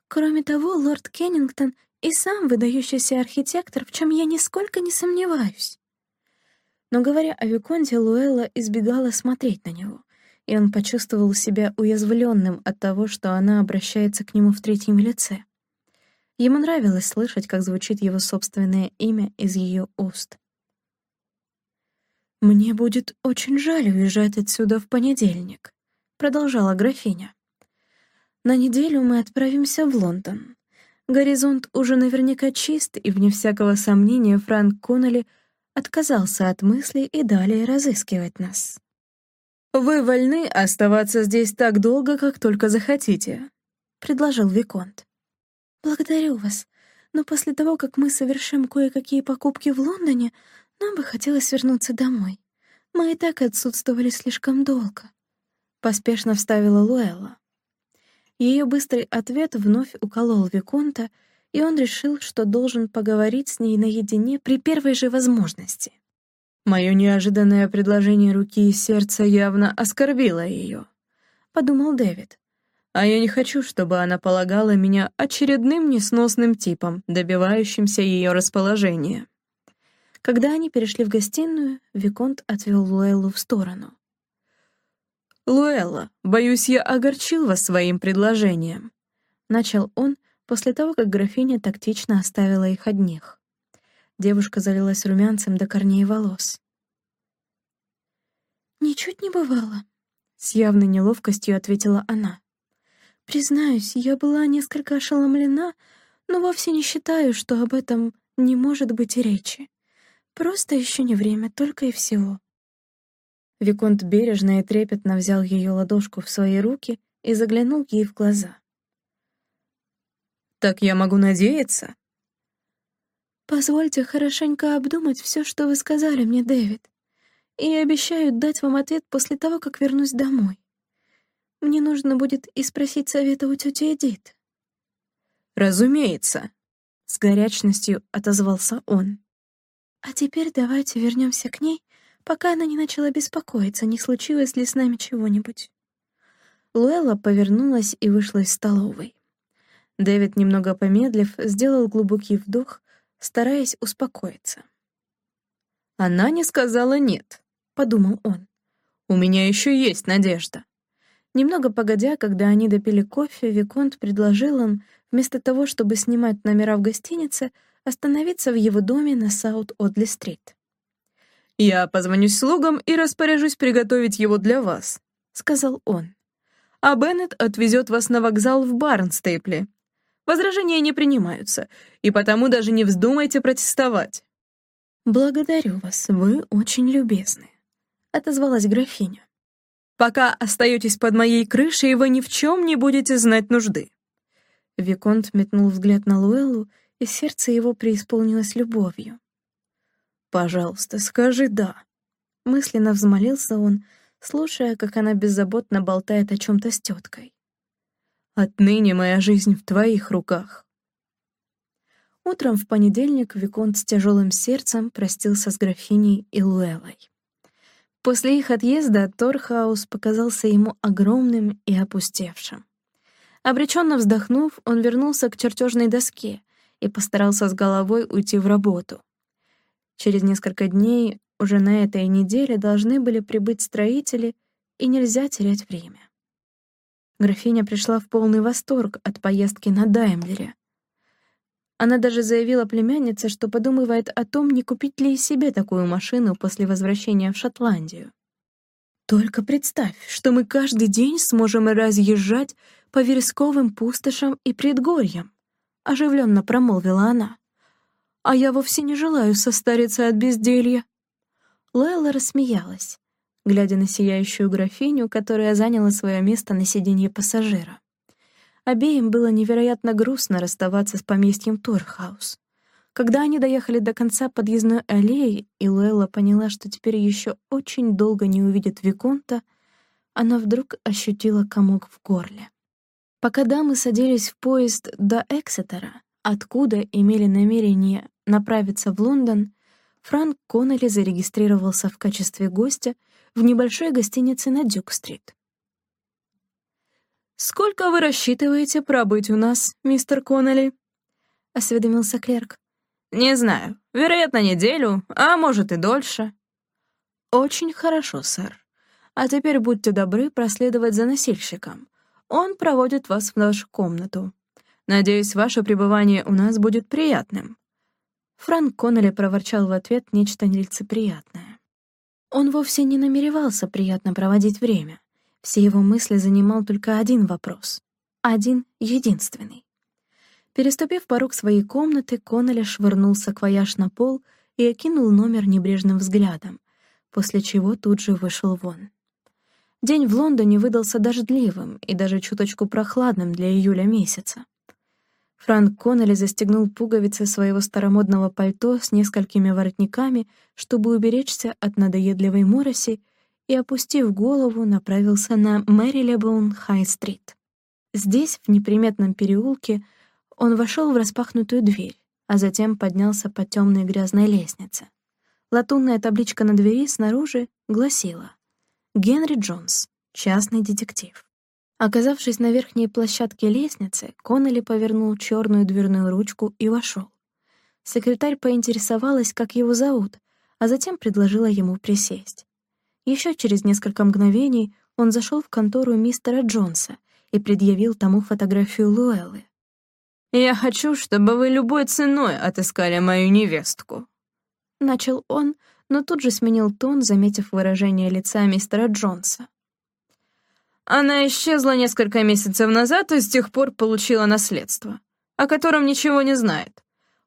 «Кроме того, лорд Кеннингтон и сам выдающийся архитектор, в чем я нисколько не сомневаюсь». Но, говоря о Виконте, Луэлла избегала смотреть на него, и он почувствовал себя уязвленным от того, что она обращается к нему в третьем лице. Ему нравилось слышать, как звучит его собственное имя из ее уст. «Мне будет очень жаль уезжать отсюда в понедельник», — продолжала графиня. «На неделю мы отправимся в Лондон. Горизонт уже наверняка чист, и, вне всякого сомнения, Франк Коннелли отказался от мысли и далее разыскивать нас. «Вы вольны оставаться здесь так долго, как только захотите», — предложил Виконт. «Благодарю вас, но после того, как мы совершим кое-какие покупки в Лондоне, нам бы хотелось вернуться домой. Мы и так отсутствовали слишком долго», — поспешно вставила Луэлла. Ее быстрый ответ вновь уколол Виконта, и он решил, что должен поговорить с ней наедине при первой же возможности. «Мое неожиданное предложение руки и сердца явно оскорбило ее», — подумал Дэвид. «А я не хочу, чтобы она полагала меня очередным несносным типом, добивающимся ее расположения». Когда они перешли в гостиную, Виконт отвел Луэллу в сторону. «Луэлла, боюсь, я огорчил вас своим предложением», — начал он после того, как графиня тактично оставила их одних. Девушка залилась румянцем до корней волос. «Ничуть не бывало», — с явной неловкостью ответила она. «Признаюсь, я была несколько ошеломлена, но вовсе не считаю, что об этом не может быть речи. Просто еще не время, только и всего». Виконт бережно и трепетно взял ее ладошку в свои руки и заглянул ей в глаза. «Так я могу надеяться?» «Позвольте хорошенько обдумать все, что вы сказали мне, Дэвид, и обещаю дать вам ответ после того, как вернусь домой. Мне нужно будет и спросить совета у тети Эдит». «Разумеется», — с горячностью отозвался он. «А теперь давайте вернемся к ней пока она не начала беспокоиться, не случилось ли с нами чего-нибудь. Луэлла повернулась и вышла из столовой. Дэвид, немного помедлив, сделал глубокий вдох, стараясь успокоиться. «Она не сказала «нет», — подумал он. «У меня еще есть надежда». Немного погодя, когда они допили кофе, Виконт предложил им, вместо того, чтобы снимать номера в гостинице, остановиться в его доме на Саут-Одли-стрит. «Я позвоню слугам и распоряжусь приготовить его для вас», — сказал он. «А Беннет отвезет вас на вокзал в Барнстейпле. Возражения не принимаются, и потому даже не вздумайте протестовать». «Благодарю вас, вы очень любезны», — отозвалась графиня. «Пока остаетесь под моей крышей, вы ни в чем не будете знать нужды». Виконт метнул взгляд на Луэллу, и сердце его преисполнилось любовью. «Пожалуйста, скажи «да». Мысленно взмолился он, слушая, как она беззаботно болтает о чем-то с теткой. «Отныне моя жизнь в твоих руках». Утром в понедельник Виконт с тяжелым сердцем простился с графиней и Луэлой. После их отъезда Торхаус показался ему огромным и опустевшим. Обреченно вздохнув, он вернулся к чертежной доске и постарался с головой уйти в работу. Через несколько дней, уже на этой неделе, должны были прибыть строители, и нельзя терять время. Графиня пришла в полный восторг от поездки на Даймлере. Она даже заявила племяннице, что подумывает о том, не купить ли и себе такую машину после возвращения в Шотландию. «Только представь, что мы каждый день сможем разъезжать по вересковым пустошам и предгорьям», — оживленно промолвила она а я вовсе не желаю состариться от безделья». Лайла рассмеялась, глядя на сияющую графиню, которая заняла свое место на сиденье пассажира. Обеим было невероятно грустно расставаться с поместьем Торхаус. Когда они доехали до конца подъездной аллеи, и Лейла поняла, что теперь еще очень долго не увидит Виконта, она вдруг ощутила комок в горле. Пока дамы садились в поезд до Эксетера, откуда имели намерение направиться в Лондон, Франк Коннелли зарегистрировался в качестве гостя в небольшой гостинице на Дюк-стрит. «Сколько вы рассчитываете пробыть у нас, мистер Коннелли?» — осведомился клерк. «Не знаю. Вероятно, неделю, а может и дольше». «Очень хорошо, сэр. А теперь будьте добры проследовать за носильщиком. Он проводит вас в нашу комнату. Надеюсь, ваше пребывание у нас будет приятным». Франк Коннелли проворчал в ответ нечто нелицеприятное. Он вовсе не намеревался приятно проводить время. Все его мысли занимал только один вопрос. Один единственный. Переступив порог своей комнаты, Коннелли швырнул саквояж на пол и окинул номер небрежным взглядом, после чего тут же вышел вон. День в Лондоне выдался дождливым и даже чуточку прохладным для июля месяца. Франк Коннелли застегнул пуговицы своего старомодного пальто с несколькими воротниками, чтобы уберечься от надоедливой мороси, и, опустив голову, направился на Мэрилебоун Хай-стрит. Здесь, в неприметном переулке, он вошел в распахнутую дверь, а затем поднялся по темной грязной лестнице. Латунная табличка на двери снаружи гласила Генри Джонс, частный детектив. Оказавшись на верхней площадке лестницы, Коннелли повернул черную дверную ручку и вошел. Секретарь поинтересовалась, как его зовут, а затем предложила ему присесть. Еще через несколько мгновений он зашел в контору мистера Джонса и предъявил тому фотографию Луэллы. «Я хочу, чтобы вы любой ценой отыскали мою невестку», — начал он, но тут же сменил тон, заметив выражение лица мистера Джонса. Она исчезла несколько месяцев назад и с тех пор получила наследство, о котором ничего не знает.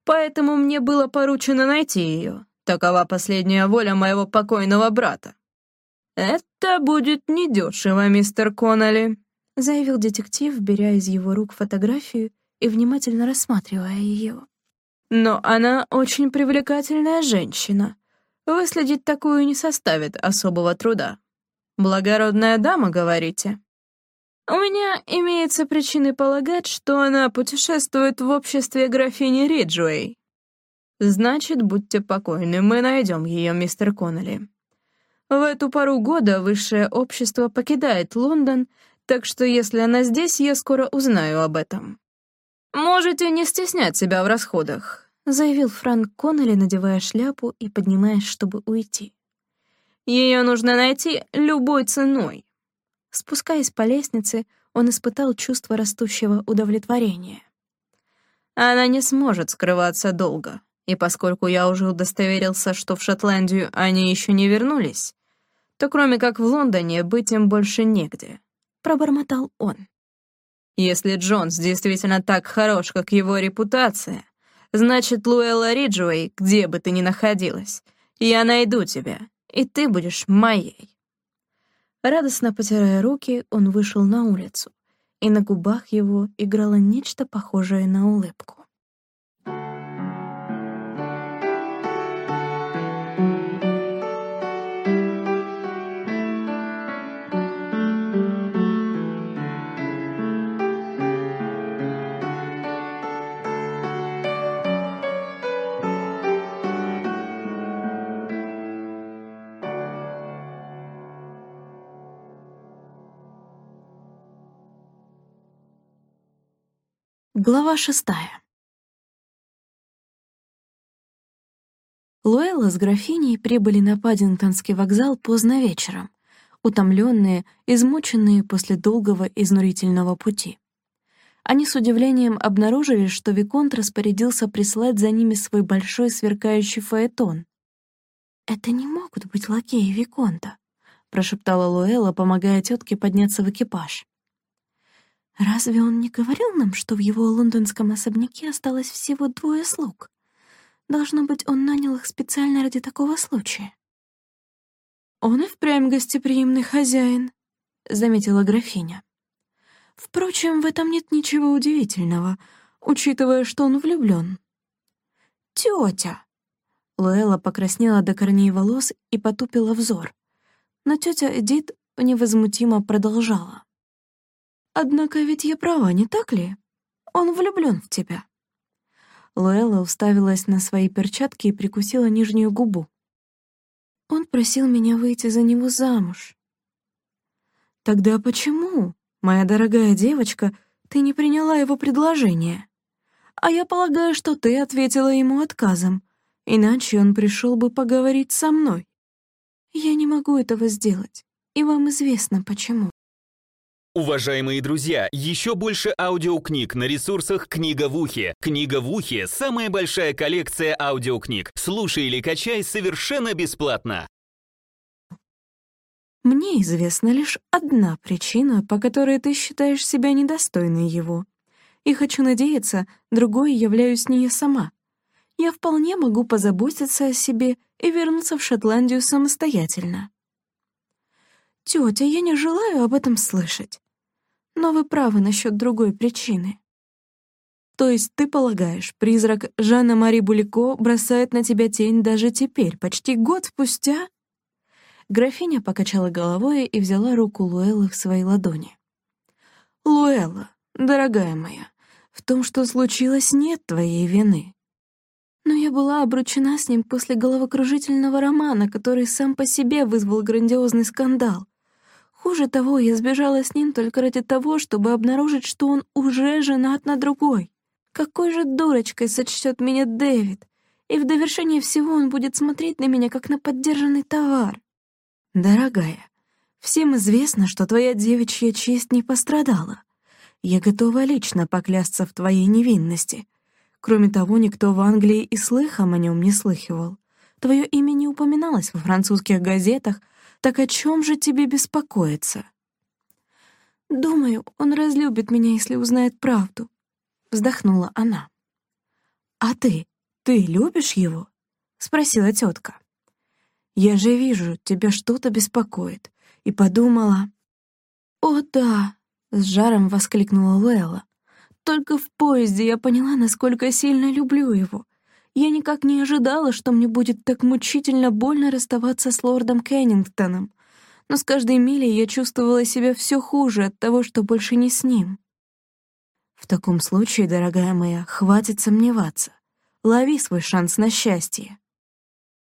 Поэтому мне было поручено найти ее. Такова последняя воля моего покойного брата. «Это будет недешево, мистер Коннелли», — заявил детектив, беря из его рук фотографию и внимательно рассматривая ее. «Но она очень привлекательная женщина. Выследить такую не составит особого труда. Благородная дама, говорите? У меня имеется причины полагать, что она путешествует в обществе графини Риджуэй. Значит, будьте покойны, мы найдем ее, мистер Коннелли. В эту пару года высшее общество покидает Лондон, так что если она здесь, я скоро узнаю об этом. Можете не стеснять себя в расходах. — заявил Франк Коннелли, надевая шляпу и поднимаясь, чтобы уйти. «Ее нужно найти любой ценой». Спускаясь по лестнице, он испытал чувство растущего удовлетворения. «Она не сможет скрываться долго, и поскольку я уже удостоверился, что в Шотландию они еще не вернулись, то кроме как в Лондоне быть им больше негде», — пробормотал он. «Если Джонс действительно так хорош, как его репутация, Значит, Луэлла Риджуэй, где бы ты ни находилась, я найду тебя, и ты будешь моей». Радостно потирая руки, он вышел на улицу, и на губах его играло нечто похожее на улыбку. Глава шестая. Луэлла с графиней прибыли на Паддингтонский вокзал поздно вечером, утомленные, измученные после долгого изнурительного пути. Они с удивлением обнаружили, что Виконт распорядился прислать за ними свой большой сверкающий фаэтон. «Это не могут быть лакеи Виконта», — прошептала Луэлла, помогая тетке подняться в экипаж. Разве он не говорил нам, что в его лондонском особняке осталось всего двое слуг? Должно быть, он нанял их специально ради такого случая. «Он и впрямь гостеприимный хозяин», — заметила графиня. «Впрочем, в этом нет ничего удивительного, учитывая, что он влюблён». «Тётя!» Луэлла покраснела до корней волос и потупила взор. Но тётя Эдит невозмутимо продолжала. Однако ведь я права, не так ли? Он влюблён в тебя. Луэлла уставилась на свои перчатки и прикусила нижнюю губу. Он просил меня выйти за него замуж. Тогда почему, моя дорогая девочка, ты не приняла его предложение? А я полагаю, что ты ответила ему отказом, иначе он пришел бы поговорить со мной. Я не могу этого сделать, и вам известно почему. Уважаемые друзья, еще больше аудиокниг на ресурсах «Книга в ухе». «Книга в ухе» — самая большая коллекция аудиокниг. Слушай или качай совершенно бесплатно. Мне известна лишь одна причина, по которой ты считаешь себя недостойной его. И хочу надеяться, другой являюсь не я сама. Я вполне могу позаботиться о себе и вернуться в Шотландию самостоятельно. Тетя, я не желаю об этом слышать. Но вы правы насчет другой причины. То есть ты полагаешь, призрак Жанна-Мари Булико бросает на тебя тень даже теперь, почти год спустя? Графиня покачала головой и взяла руку Луэллы в свои ладони. «Луэлла, дорогая моя, в том, что случилось, нет твоей вины. Но я была обручена с ним после головокружительного романа, который сам по себе вызвал грандиозный скандал. Хуже того, я сбежала с ним только ради того, чтобы обнаружить, что он уже женат на другой. Какой же дурочкой сочтет меня Дэвид? И в довершение всего он будет смотреть на меня, как на поддержанный товар. Дорогая, всем известно, что твоя девичья честь не пострадала. Я готова лично поклясться в твоей невинности. Кроме того, никто в Англии и слыхом о нем не слыхивал. Твое имя не упоминалось во французских газетах, так о чем же тебе беспокоиться? Думаю, он разлюбит меня, если узнает правду, вздохнула она. А ты, ты любишь его? спросила тетка. Я же вижу, тебя что-то беспокоит, и подумала. О да, с жаром воскликнула Луэлла. Только в поезде я поняла, насколько сильно люблю его. Я никак не ожидала, что мне будет так мучительно больно расставаться с лордом Кеннингтоном, но с каждой милей я чувствовала себя все хуже от того, что больше не с ним. В таком случае, дорогая моя, хватит сомневаться. Лови свой шанс на счастье.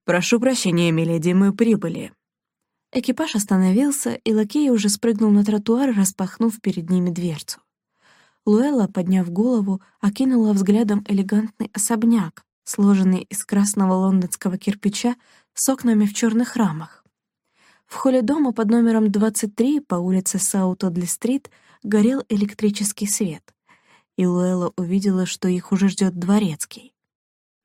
Прошу прощения, миледи, мы прибыли. Экипаж остановился, и лакей уже спрыгнул на тротуар, распахнув перед ними дверцу. Луэлла, подняв голову, окинула взглядом элегантный особняк, сложенный из красного лондонского кирпича с окнами в черных рамах. В холле дома под номером 23 по улице Саут-Одли-стрит горел электрический свет, и Луэлла увидела, что их уже ждет дворецкий.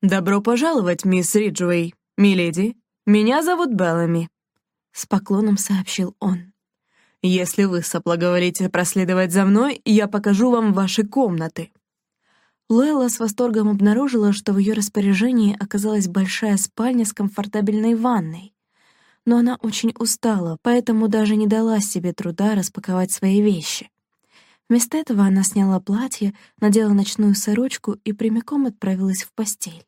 «Добро пожаловать, мисс Риджуэй, миледи. Меня зовут Беллами», — с поклоном сообщил он. «Если вы соблаговолите проследовать за мной, я покажу вам ваши комнаты». Луэлла с восторгом обнаружила, что в ее распоряжении оказалась большая спальня с комфортабельной ванной. Но она очень устала, поэтому даже не дала себе труда распаковать свои вещи. Вместо этого она сняла платье, надела ночную сорочку и прямиком отправилась в постель.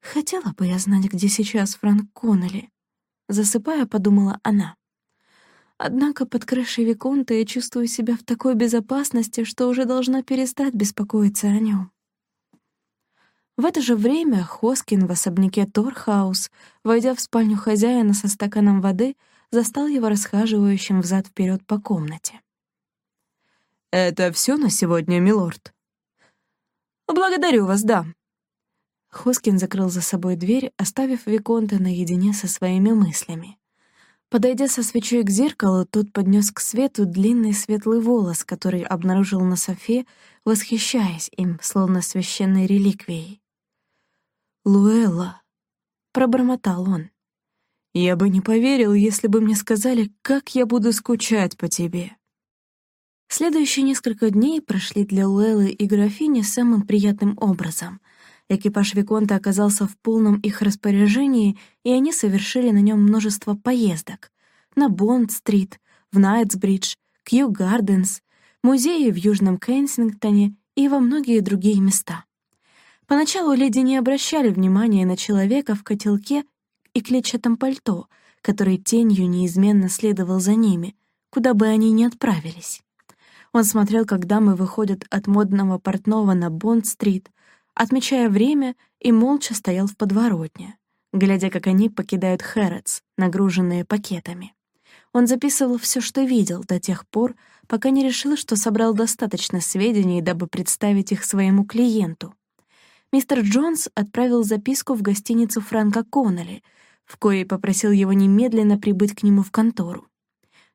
«Хотела бы я знать, где сейчас Франк Коннелли», — засыпая, подумала она. Однако под крышей Виконта я чувствую себя в такой безопасности, что уже должна перестать беспокоиться о нем. В это же время Хоскин в особняке Торхаус, войдя в спальню хозяина со стаканом воды, застал его расхаживающим взад вперед по комнате. «Это все на сегодня, милорд?» «Благодарю вас, да». Хоскин закрыл за собой дверь, оставив Виконта наедине со своими мыслями. Подойдя со свечой к зеркалу, тот поднес к свету длинный светлый волос, который обнаружил на Софе, восхищаясь им, словно священной реликвией. «Луэлла», — пробормотал он, — «я бы не поверил, если бы мне сказали, как я буду скучать по тебе». Следующие несколько дней прошли для Луэллы и графини самым приятным образом — Экипаж Виконта оказался в полном их распоряжении, и они совершили на нем множество поездок. На Бонд-стрит, в Найтсбридж, Кью-Гарденс, музеи в Южном Кенсингтоне и во многие другие места. Поначалу леди не обращали внимания на человека в котелке и клетчатом пальто, который тенью неизменно следовал за ними, куда бы они ни отправились. Он смотрел, как дамы выходят от модного портного на Бонд-стрит, отмечая время, и молча стоял в подворотне, глядя, как они покидают Хэротс, нагруженные пакетами. Он записывал все, что видел, до тех пор, пока не решил, что собрал достаточно сведений, дабы представить их своему клиенту. Мистер Джонс отправил записку в гостиницу Франка Коннелли, в коей попросил его немедленно прибыть к нему в контору.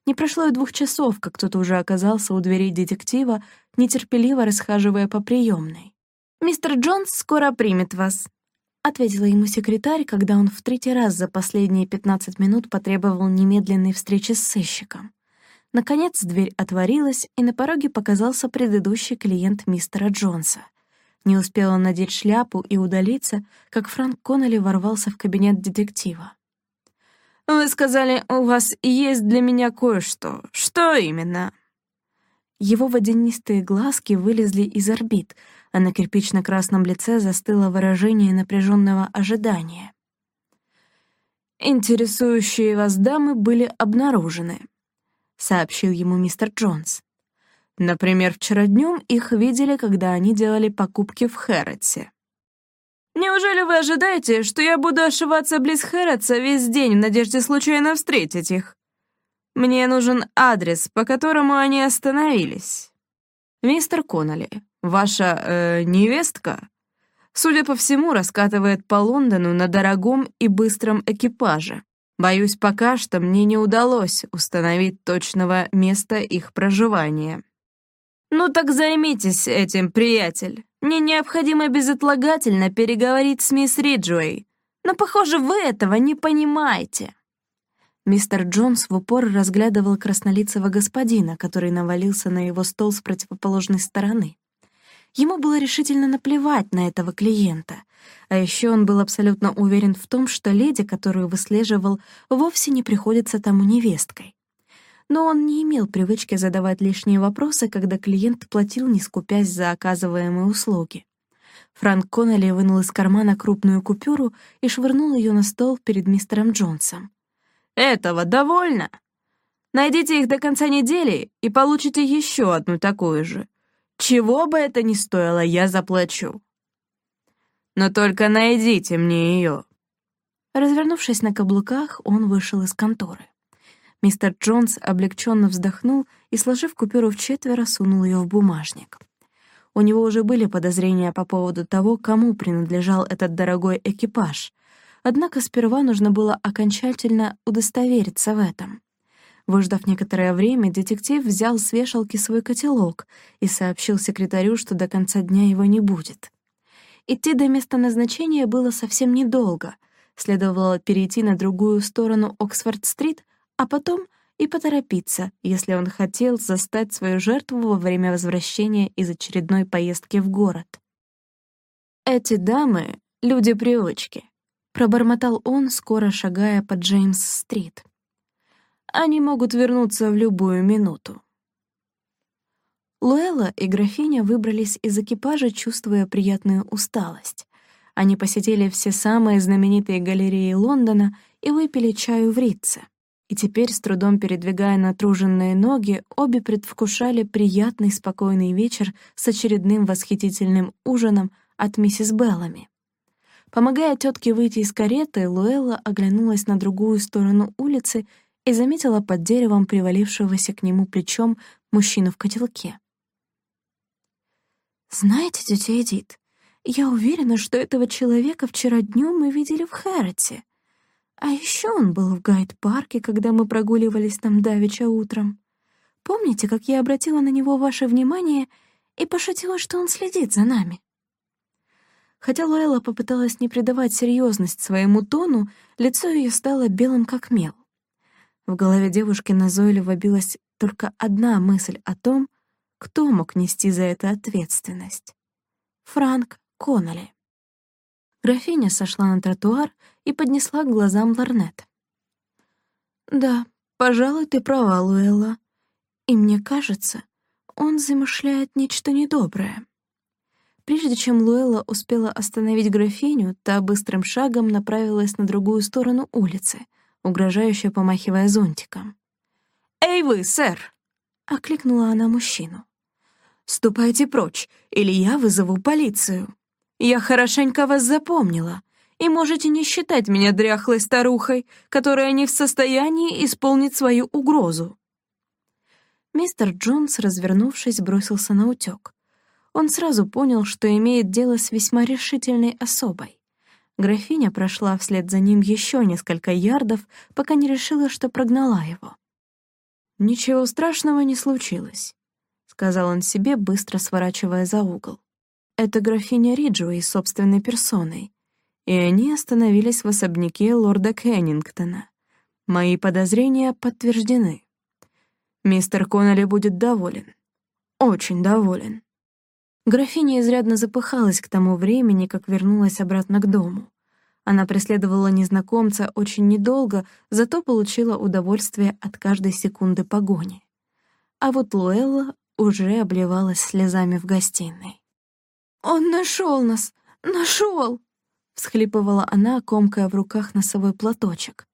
Не прошло и двух часов, как кто-то уже оказался у дверей детектива, нетерпеливо расхаживая по приемной. «Мистер Джонс скоро примет вас», — ответила ему секретарь, когда он в третий раз за последние 15 минут потребовал немедленной встречи с сыщиком. Наконец дверь отворилась, и на пороге показался предыдущий клиент мистера Джонса. Не успел он надеть шляпу и удалиться, как Франк Коннелли ворвался в кабинет детектива. «Вы сказали, у вас есть для меня кое-что. Что именно?» Его водянистые глазки вылезли из орбит, а на кирпично-красном лице застыло выражение напряженного ожидания. «Интересующие вас дамы были обнаружены», — сообщил ему мистер Джонс. «Например, вчера днем их видели, когда они делали покупки в Хэрротсе. Неужели вы ожидаете, что я буду ошиваться близ Хэрротса весь день в надежде случайно встретить их? Мне нужен адрес, по которому они остановились. Мистер Конноли, ваша э, невестка, судя по всему, раскатывает по Лондону на дорогом и быстром экипаже. Боюсь, пока что мне не удалось установить точного места их проживания. Ну так займитесь этим, приятель. Мне необходимо безотлагательно переговорить с мисс Риджуэй. Но, похоже, вы этого не понимаете. Мистер Джонс в упор разглядывал краснолицего господина, который навалился на его стол с противоположной стороны. Ему было решительно наплевать на этого клиента, а еще он был абсолютно уверен в том, что леди, которую выслеживал, вовсе не приходится тому невесткой. Но он не имел привычки задавать лишние вопросы, когда клиент платил, не скупясь за оказываемые услуги. Франк Коннелли вынул из кармана крупную купюру и швырнул ее на стол перед мистером Джонсом. Этого довольно. Найдите их до конца недели и получите еще одну такую же. Чего бы это ни стоило, я заплачу. Но только найдите мне ее. Развернувшись на каблуках, он вышел из конторы. Мистер Джонс облегченно вздохнул и, сложив купюру в четверо, сунул ее в бумажник. У него уже были подозрения по поводу того, кому принадлежал этот дорогой экипаж, Однако сперва нужно было окончательно удостовериться в этом. Выждав некоторое время, детектив взял с вешалки свой котелок и сообщил секретарю, что до конца дня его не будет. Идти до места назначения было совсем недолго. Следовало перейти на другую сторону Оксфорд-стрит, а потом и поторопиться, если он хотел застать свою жертву во время возвращения из очередной поездки в город. Эти дамы — люди привычки. Пробормотал он, скоро шагая по Джеймс-стрит. Они могут вернуться в любую минуту. Луэлла и графиня выбрались из экипажа, чувствуя приятную усталость. Они посетили все самые знаменитые галереи Лондона и выпили чаю в Ритце. И теперь, с трудом передвигая натруженные ноги, обе предвкушали приятный спокойный вечер с очередным восхитительным ужином от миссис Беллами. Помогая тетке выйти из кареты, Луэлла оглянулась на другую сторону улицы и заметила под деревом привалившегося к нему плечом мужчину в котелке. «Знаете, тетя Эдит, я уверена, что этого человека вчера днем мы видели в Хэрроте. А еще он был в гайд-парке, когда мы прогуливались там давеча утром. Помните, как я обратила на него ваше внимание и пошутила, что он следит за нами?» Хотя Лойла попыталась не придавать серьезность своему тону, лицо ее стало белым как мел. В голове девушки назойливо билась только одна мысль о том, кто мог нести за это ответственность. Франк Конноли. Графиня сошла на тротуар и поднесла к глазам ларнет. «Да, пожалуй, ты права, Луэлла. И мне кажется, он замышляет нечто недоброе». Прежде чем Луэлла успела остановить графиню, та быстрым шагом направилась на другую сторону улицы, угрожающе помахивая зонтиком. «Эй вы, сэр!» — окликнула она мужчину. «Ступайте прочь, или я вызову полицию. Я хорошенько вас запомнила, и можете не считать меня дряхлой старухой, которая не в состоянии исполнить свою угрозу». Мистер Джонс, развернувшись, бросился на утёк. Он сразу понял, что имеет дело с весьма решительной особой. Графиня прошла вслед за ним еще несколько ярдов, пока не решила, что прогнала его. «Ничего страшного не случилось», — сказал он себе, быстро сворачивая за угол. «Это графиня Риджуэй собственной персоной, и они остановились в особняке лорда Кеннингтона. Мои подозрения подтверждены. Мистер Коннелли будет доволен. Очень доволен. Графиня изрядно запыхалась к тому времени, как вернулась обратно к дому. Она преследовала незнакомца очень недолго, зато получила удовольствие от каждой секунды погони. А вот Луэлла уже обливалась слезами в гостиной. «Он нашел нас! Нашел!» — всхлипывала она, комкая в руках носовой платочек.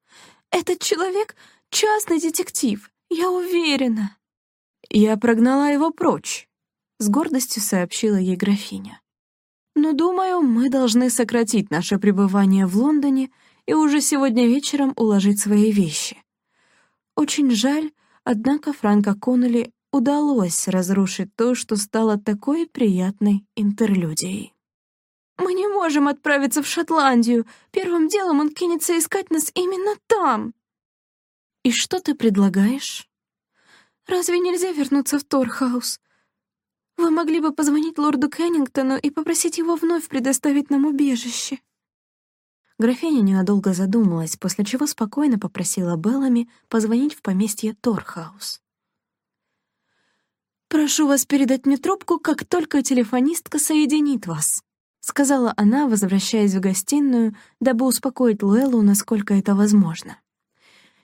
«Этот человек — частный детектив, я уверена». «Я прогнала его прочь», — с гордостью сообщила ей графиня. «Но, думаю, мы должны сократить наше пребывание в Лондоне и уже сегодня вечером уложить свои вещи. Очень жаль, однако Франко Коннелли удалось разрушить то, что стало такой приятной интерлюдией. «Мы не можем отправиться в Шотландию. Первым делом он кинется искать нас именно там». «И что ты предлагаешь?» «Разве нельзя вернуться в Торхаус? Вы могли бы позвонить лорду Кеннингтону и попросить его вновь предоставить нам убежище». Графиня ненадолго задумалась, после чего спокойно попросила Беллами позвонить в поместье Торхаус. «Прошу вас передать мне трубку, как только телефонистка соединит вас», — сказала она, возвращаясь в гостиную, дабы успокоить Луэллу, насколько это возможно.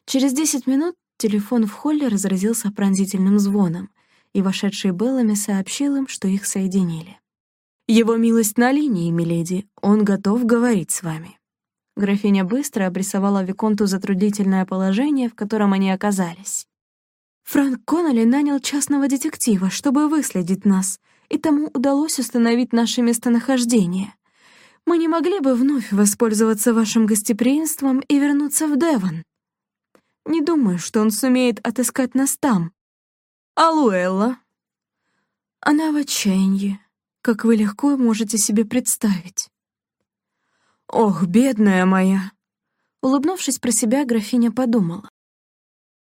Через десять минут телефон в холле разразился пронзительным звоном, и вошедший Беллами сообщил им, что их соединили. «Его милость на линии, миледи, он готов говорить с вами». Графиня быстро обрисовала Виконту затруднительное положение, в котором они оказались. Франк Коннелли нанял частного детектива, чтобы выследить нас, и тому удалось установить наше местонахождение. Мы не могли бы вновь воспользоваться вашим гостеприимством и вернуться в Девон. Не думаю, что он сумеет отыскать нас там. А Луэлла? Она в отчаянии, как вы легко можете себе представить. Ох, бедная моя! Улыбнувшись про себя, графиня подумала.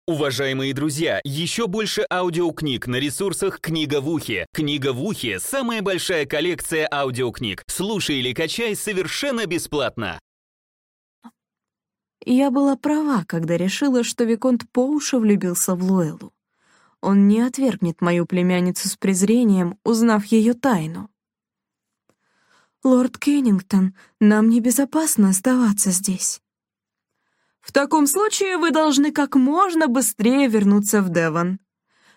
Уважаемые друзья, еще больше аудиокниг на ресурсах «Книга в ухе». «Книга в ухе» — самая большая коллекция аудиокниг. Слушай или качай совершенно бесплатно. Я была права, когда решила, что Виконт по уши влюбился в Луэлу. Он не отвергнет мою племянницу с презрением, узнав ее тайну. «Лорд Кеннингтон, нам небезопасно оставаться здесь». «В таком случае вы должны как можно быстрее вернуться в Девон.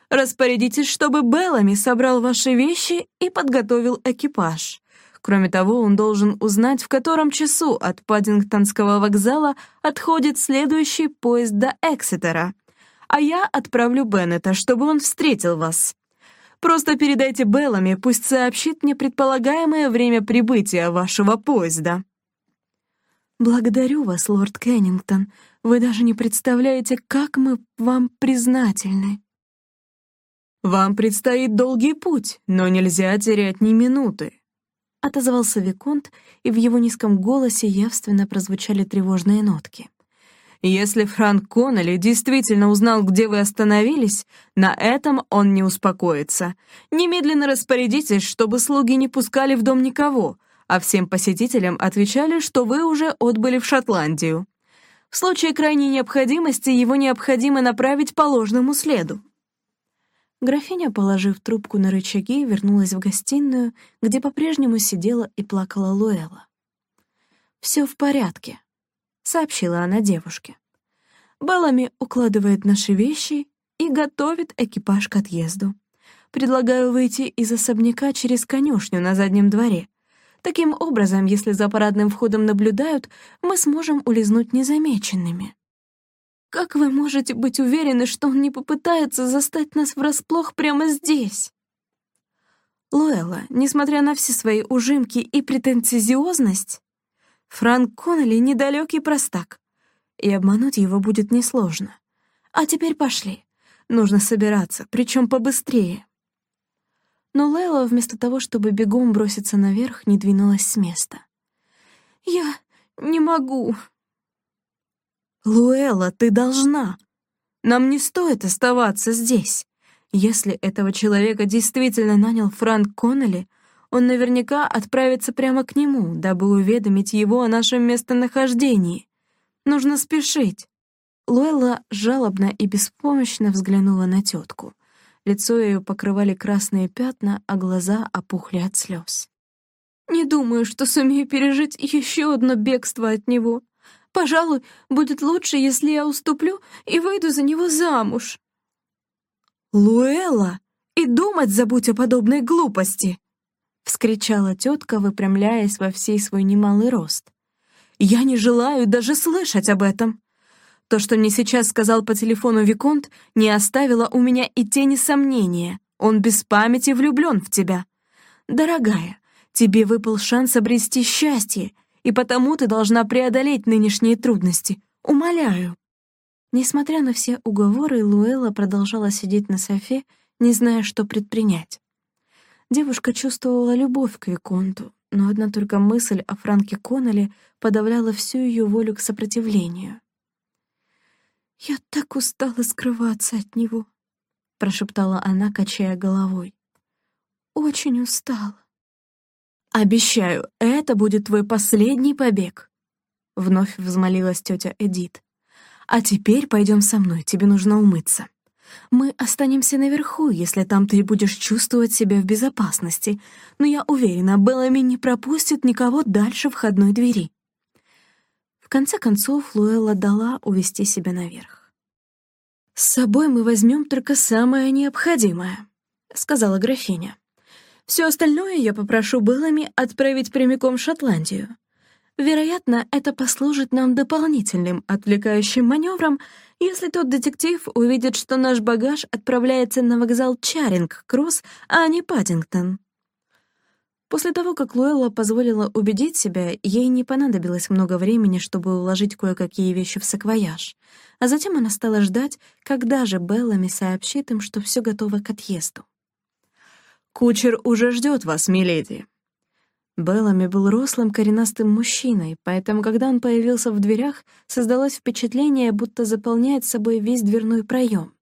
Распорядитесь, чтобы Беллами собрал ваши вещи и подготовил экипаж. Кроме того, он должен узнать, в котором часу от Паддингтонского вокзала отходит следующий поезд до Эксетера — а я отправлю Беннета, чтобы он встретил вас. Просто передайте Беллами, пусть сообщит мне предполагаемое время прибытия вашего поезда». «Благодарю вас, лорд Кеннингтон. Вы даже не представляете, как мы вам признательны». «Вам предстоит долгий путь, но нельзя терять ни минуты», — отозвался Виконт, и в его низком голосе явственно прозвучали тревожные нотки. Если Франк Коннелли действительно узнал, где вы остановились, на этом он не успокоится. Немедленно распорядитесь, чтобы слуги не пускали в дом никого, а всем посетителям отвечали, что вы уже отбыли в Шотландию. В случае крайней необходимости его необходимо направить по ложному следу. Графиня, положив трубку на рычаги, вернулась в гостиную, где по-прежнему сидела и плакала Луэла. «Все в порядке», сообщила она девушке. Беллами укладывает наши вещи и готовит экипаж к отъезду. Предлагаю выйти из особняка через конюшню на заднем дворе. Таким образом, если за парадным входом наблюдают, мы сможем улизнуть незамеченными. Как вы можете быть уверены, что он не попытается застать нас врасплох прямо здесь? Луэлла, несмотря на все свои ужимки и претенциозность, Франк Коннелли — недалекий простак, и обмануть его будет несложно. А теперь пошли. Нужно собираться, причем побыстрее. Но Лейла вместо того, чтобы бегом броситься наверх, не двинулась с места. «Я не могу». «Луэлла, ты должна. Нам не стоит оставаться здесь. Если этого человека действительно нанял Франк Коннелли, он наверняка отправится прямо к нему, дабы уведомить его о нашем местонахождении. Нужно спешить». Луэлла жалобно и беспомощно взглянула на тетку. Лицо ее покрывали красные пятна, а глаза опухли от слез. «Не думаю, что сумею пережить еще одно бегство от него. Пожалуй, будет лучше, если я уступлю и выйду за него замуж». «Луэлла, и думать забудь о подобной глупости!» — вскричала тетка, выпрямляясь во всей свой немалый рост. «Я не желаю даже слышать об этом. То, что мне сейчас сказал по телефону Виконт, не оставило у меня и тени сомнения. Он без памяти влюблен в тебя. Дорогая, тебе выпал шанс обрести счастье, и потому ты должна преодолеть нынешние трудности. Умоляю». Несмотря на все уговоры, Луэлла продолжала сидеть на софе, не зная, что предпринять. Девушка чувствовала любовь к Виконту, но одна только мысль о Франке Коннелли подавляла всю ее волю к сопротивлению. «Я так устала скрываться от него», — прошептала она, качая головой. «Очень устала». «Обещаю, это будет твой последний побег», — вновь взмолилась тетя Эдит. «А теперь пойдем со мной, тебе нужно умыться. Мы останемся наверху, если там ты будешь чувствовать себя в безопасности, но я уверена, Беллами не пропустит никого дальше входной двери». В конце концов, Луэлла дала увести себя наверх. «С собой мы возьмем только самое необходимое», — сказала графиня. «Все остальное я попрошу Беллами отправить прямиком в Шотландию. Вероятно, это послужит нам дополнительным отвлекающим маневром, если тот детектив увидит, что наш багаж отправляется на вокзал Чаринг-Кросс, а не Паддингтон. После того, как Луэлла позволила убедить себя, ей не понадобилось много времени, чтобы уложить кое-какие вещи в саквояж, а затем она стала ждать, когда же Беллами сообщит им, что все готово к отъезду. «Кучер уже ждет вас, миледи». Беллами был рослым коренастым мужчиной, поэтому, когда он появился в дверях, создалось впечатление, будто заполняет собой весь дверной проем.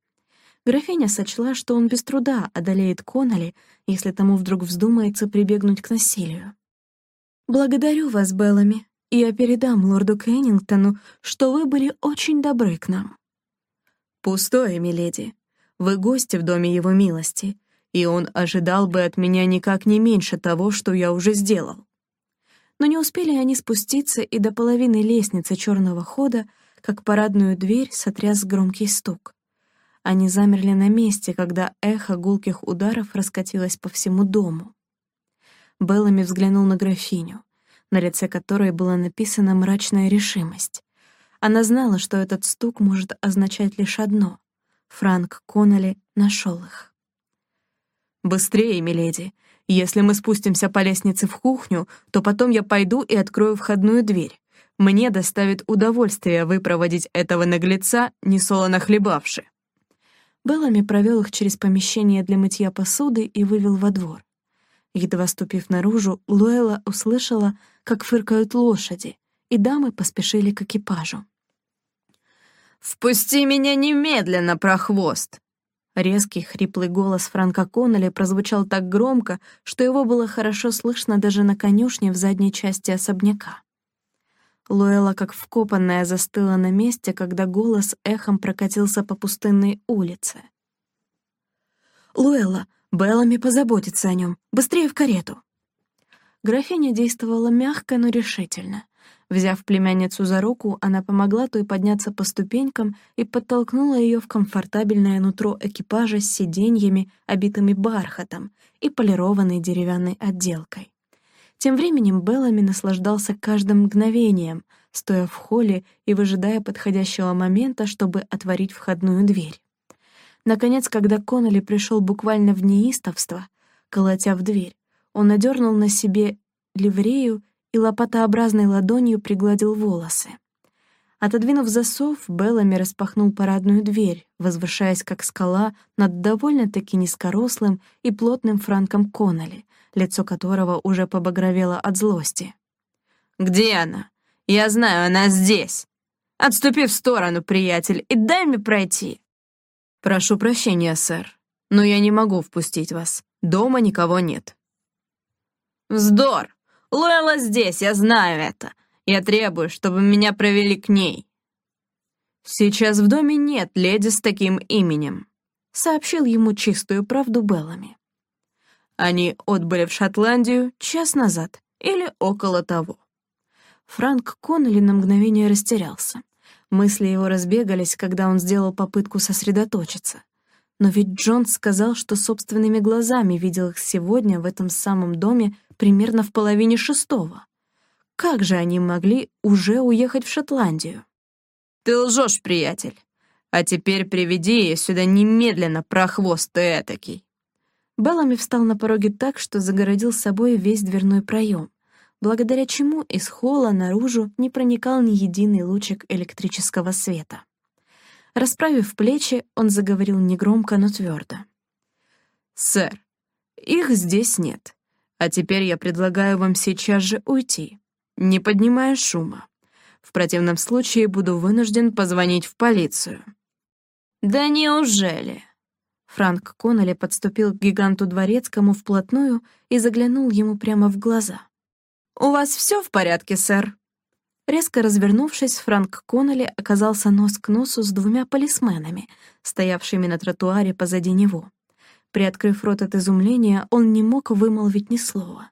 Графиня сочла, что он без труда одолеет Коннелли, если тому вдруг вздумается прибегнуть к насилию. «Благодарю вас, Беллами, я передам лорду Кеннингтону, что вы были очень добры к нам». «Пустое, миледи. Вы гости в доме его милости, и он ожидал бы от меня никак не меньше того, что я уже сделал». Но не успели они спуститься и до половины лестницы черного хода, как парадную дверь сотряс громкий стук. Они замерли на месте, когда эхо гулких ударов раскатилось по всему дому. Беллами взглянул на графиню, на лице которой была написана мрачная решимость. Она знала, что этот стук может означать лишь одно — Франк Коннелли нашел их. «Быстрее, миледи! Если мы спустимся по лестнице в кухню, то потом я пойду и открою входную дверь. Мне доставит удовольствие выпроводить этого наглеца, несолоно хлебавши». Беллами провел их через помещение для мытья посуды и вывел во двор. Едва ступив наружу, Луэла услышала, как фыркают лошади, и дамы поспешили к экипажу. «Впусти меня немедленно, прохвост!» Резкий, хриплый голос Франка Коннелли прозвучал так громко, что его было хорошо слышно даже на конюшне в задней части особняка. Луэла, как вкопанная, застыла на месте, когда голос эхом прокатился по пустынной улице. «Луэла, Беллами позаботится о нем. Быстрее в карету!» Графиня действовала мягко, но решительно. Взяв племянницу за руку, она помогла той подняться по ступенькам и подтолкнула ее в комфортабельное нутро экипажа с сиденьями, обитыми бархатом и полированной деревянной отделкой. Тем временем Беллами наслаждался каждым мгновением, стоя в холле и выжидая подходящего момента, чтобы отворить входную дверь. Наконец, когда Коннелли пришел буквально в неистовство, колотя в дверь, он надернул на себе ливрею и лопатообразной ладонью пригладил волосы. Отодвинув засов, Беллами распахнул парадную дверь, возвышаясь как скала над довольно-таки низкорослым и плотным Франком Коннелли, лицо которого уже побагровело от злости. «Где она? Я знаю, она здесь. Отступи в сторону, приятель, и дай мне пройти. Прошу прощения, сэр, но я не могу впустить вас. Дома никого нет. Вздор! Луэлла здесь, я знаю это. Я требую, чтобы меня провели к ней. Сейчас в доме нет леди с таким именем, сообщил ему чистую правду Беллами. Они отбыли в Шотландию час назад или около того. Франк Коннелли на мгновение растерялся. Мысли его разбегались, когда он сделал попытку сосредоточиться. Но ведь Джон сказал, что собственными глазами видел их сегодня в этом самом доме примерно в половине шестого. Как же они могли уже уехать в Шотландию? «Ты лжешь, приятель. А теперь приведи ее сюда немедленно, прохвост ты этакий». Беллами встал на пороге так, что загородил собой весь дверной проем, благодаря чему из холла наружу не проникал ни единый лучик электрического света. Расправив плечи, он заговорил негромко, но твердо. «Сэр, их здесь нет. А теперь я предлагаю вам сейчас же уйти, не поднимая шума. В противном случае буду вынужден позвонить в полицию». «Да неужели?» Франк Коннелли подступил к гиганту дворецкому вплотную и заглянул ему прямо в глаза. «У вас все в порядке, сэр?» Резко развернувшись, Франк Коннелли оказался нос к носу с двумя полисменами, стоявшими на тротуаре позади него. Приоткрыв рот от изумления, он не мог вымолвить ни слова.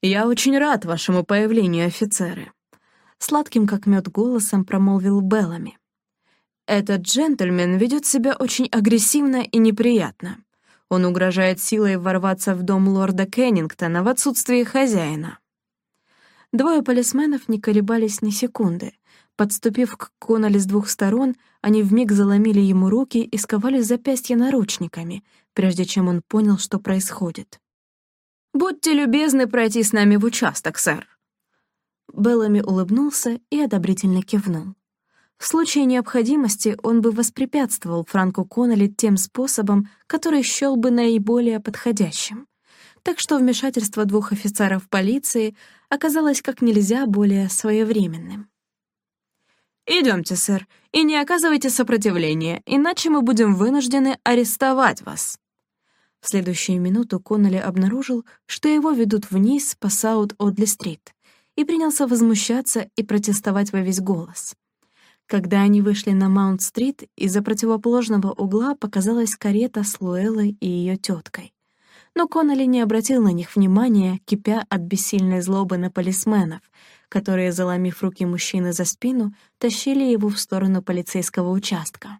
«Я очень рад вашему появлению, офицеры», — сладким как мед голосом промолвил Беллами. «Этот джентльмен ведет себя очень агрессивно и неприятно. Он угрожает силой ворваться в дом лорда Кеннингтона в отсутствие хозяина». Двое полисменов не колебались ни секунды. Подступив к Коннелли с двух сторон, они вмиг заломили ему руки и сковали запястья наручниками, прежде чем он понял, что происходит. «Будьте любезны пройти с нами в участок, сэр». Беллами улыбнулся и одобрительно кивнул. В случае необходимости он бы воспрепятствовал Франку Коннелли тем способом, который счел бы наиболее подходящим. Так что вмешательство двух офицеров полиции оказалось как нельзя более своевременным. «Идемте, сэр, и не оказывайте сопротивления, иначе мы будем вынуждены арестовать вас». В следующую минуту Коннелли обнаружил, что его ведут вниз по Саут-Одли-стрит, и принялся возмущаться и протестовать во весь голос. Когда они вышли на Маунт-стрит, из-за противоположного угла показалась карета с Луэллой и ее теткой но Коннелли не обратил на них внимания, кипя от бессильной злобы на полисменов, которые, заломив руки мужчины за спину, тащили его в сторону полицейского участка.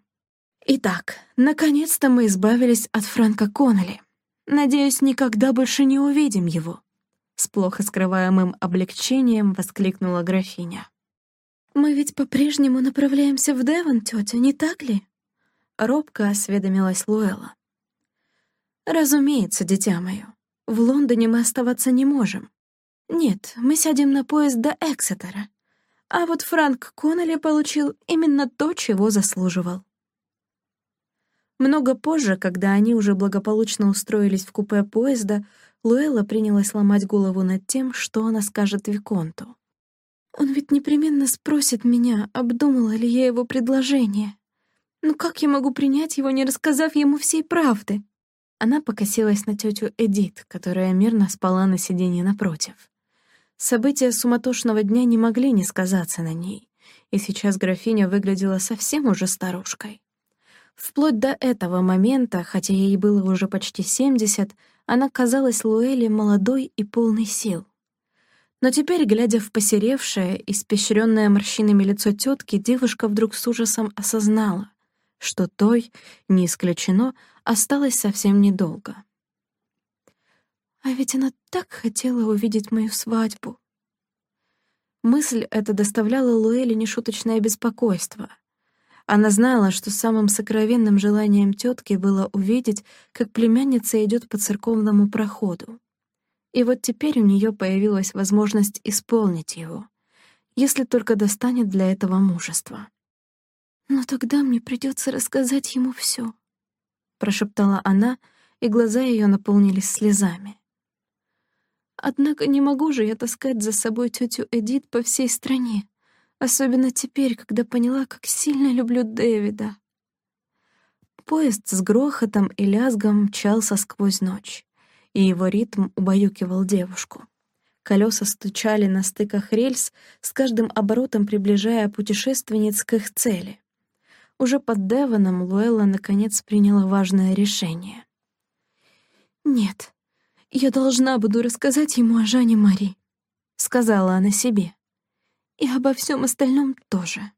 «Итак, наконец-то мы избавились от Фрэнка Коннелли. Надеюсь, никогда больше не увидим его», — с плохо скрываемым облегчением воскликнула графиня. «Мы ведь по-прежнему направляемся в Девон, тетя, не так ли?» Робко осведомилась Луэлла. «Разумеется, дитя мое. В Лондоне мы оставаться не можем. Нет, мы сядем на поезд до Эксетера. А вот Франк Коннелли получил именно то, чего заслуживал». Много позже, когда они уже благополучно устроились в купе поезда, Луэлла принялась ломать голову над тем, что она скажет Виконту. «Он ведь непременно спросит меня, обдумала ли я его предложение. Ну как я могу принять его, не рассказав ему всей правды?» Она покосилась на тетю Эдит, которая мирно спала на сиденье напротив. События суматошного дня не могли не сказаться на ней, и сейчас графиня выглядела совсем уже старушкой. Вплоть до этого момента, хотя ей было уже почти семьдесят, она казалась Луэле молодой и полной сил. Но теперь, глядя в посеревшее, испещренное морщинами лицо тетки, девушка вдруг с ужасом осознала, что той, не исключено, осталось совсем недолго. А ведь она так хотела увидеть мою свадьбу. Мысль эта доставляла Луэле нешуточное беспокойство. Она знала, что самым сокровенным желанием тетки было увидеть, как племянница идет по церковному проходу. И вот теперь у нее появилась возможность исполнить его, если только достанет для этого мужества. Но тогда мне придется рассказать ему все, прошептала она, и глаза ее наполнились слезами. Однако не могу же я таскать за собой тетю Эдит по всей стране, особенно теперь, когда поняла, как сильно люблю Дэвида. Поезд с грохотом и лязгом мчался сквозь ночь, и его ритм убаюкивал девушку. Колеса стучали на стыках рельс, с каждым оборотом приближая путешественниц к их цели. Уже под Девоном Луэлла наконец приняла важное решение. «Нет, я должна буду рассказать ему о Жане Мари», — сказала она себе. «И обо всем остальном тоже».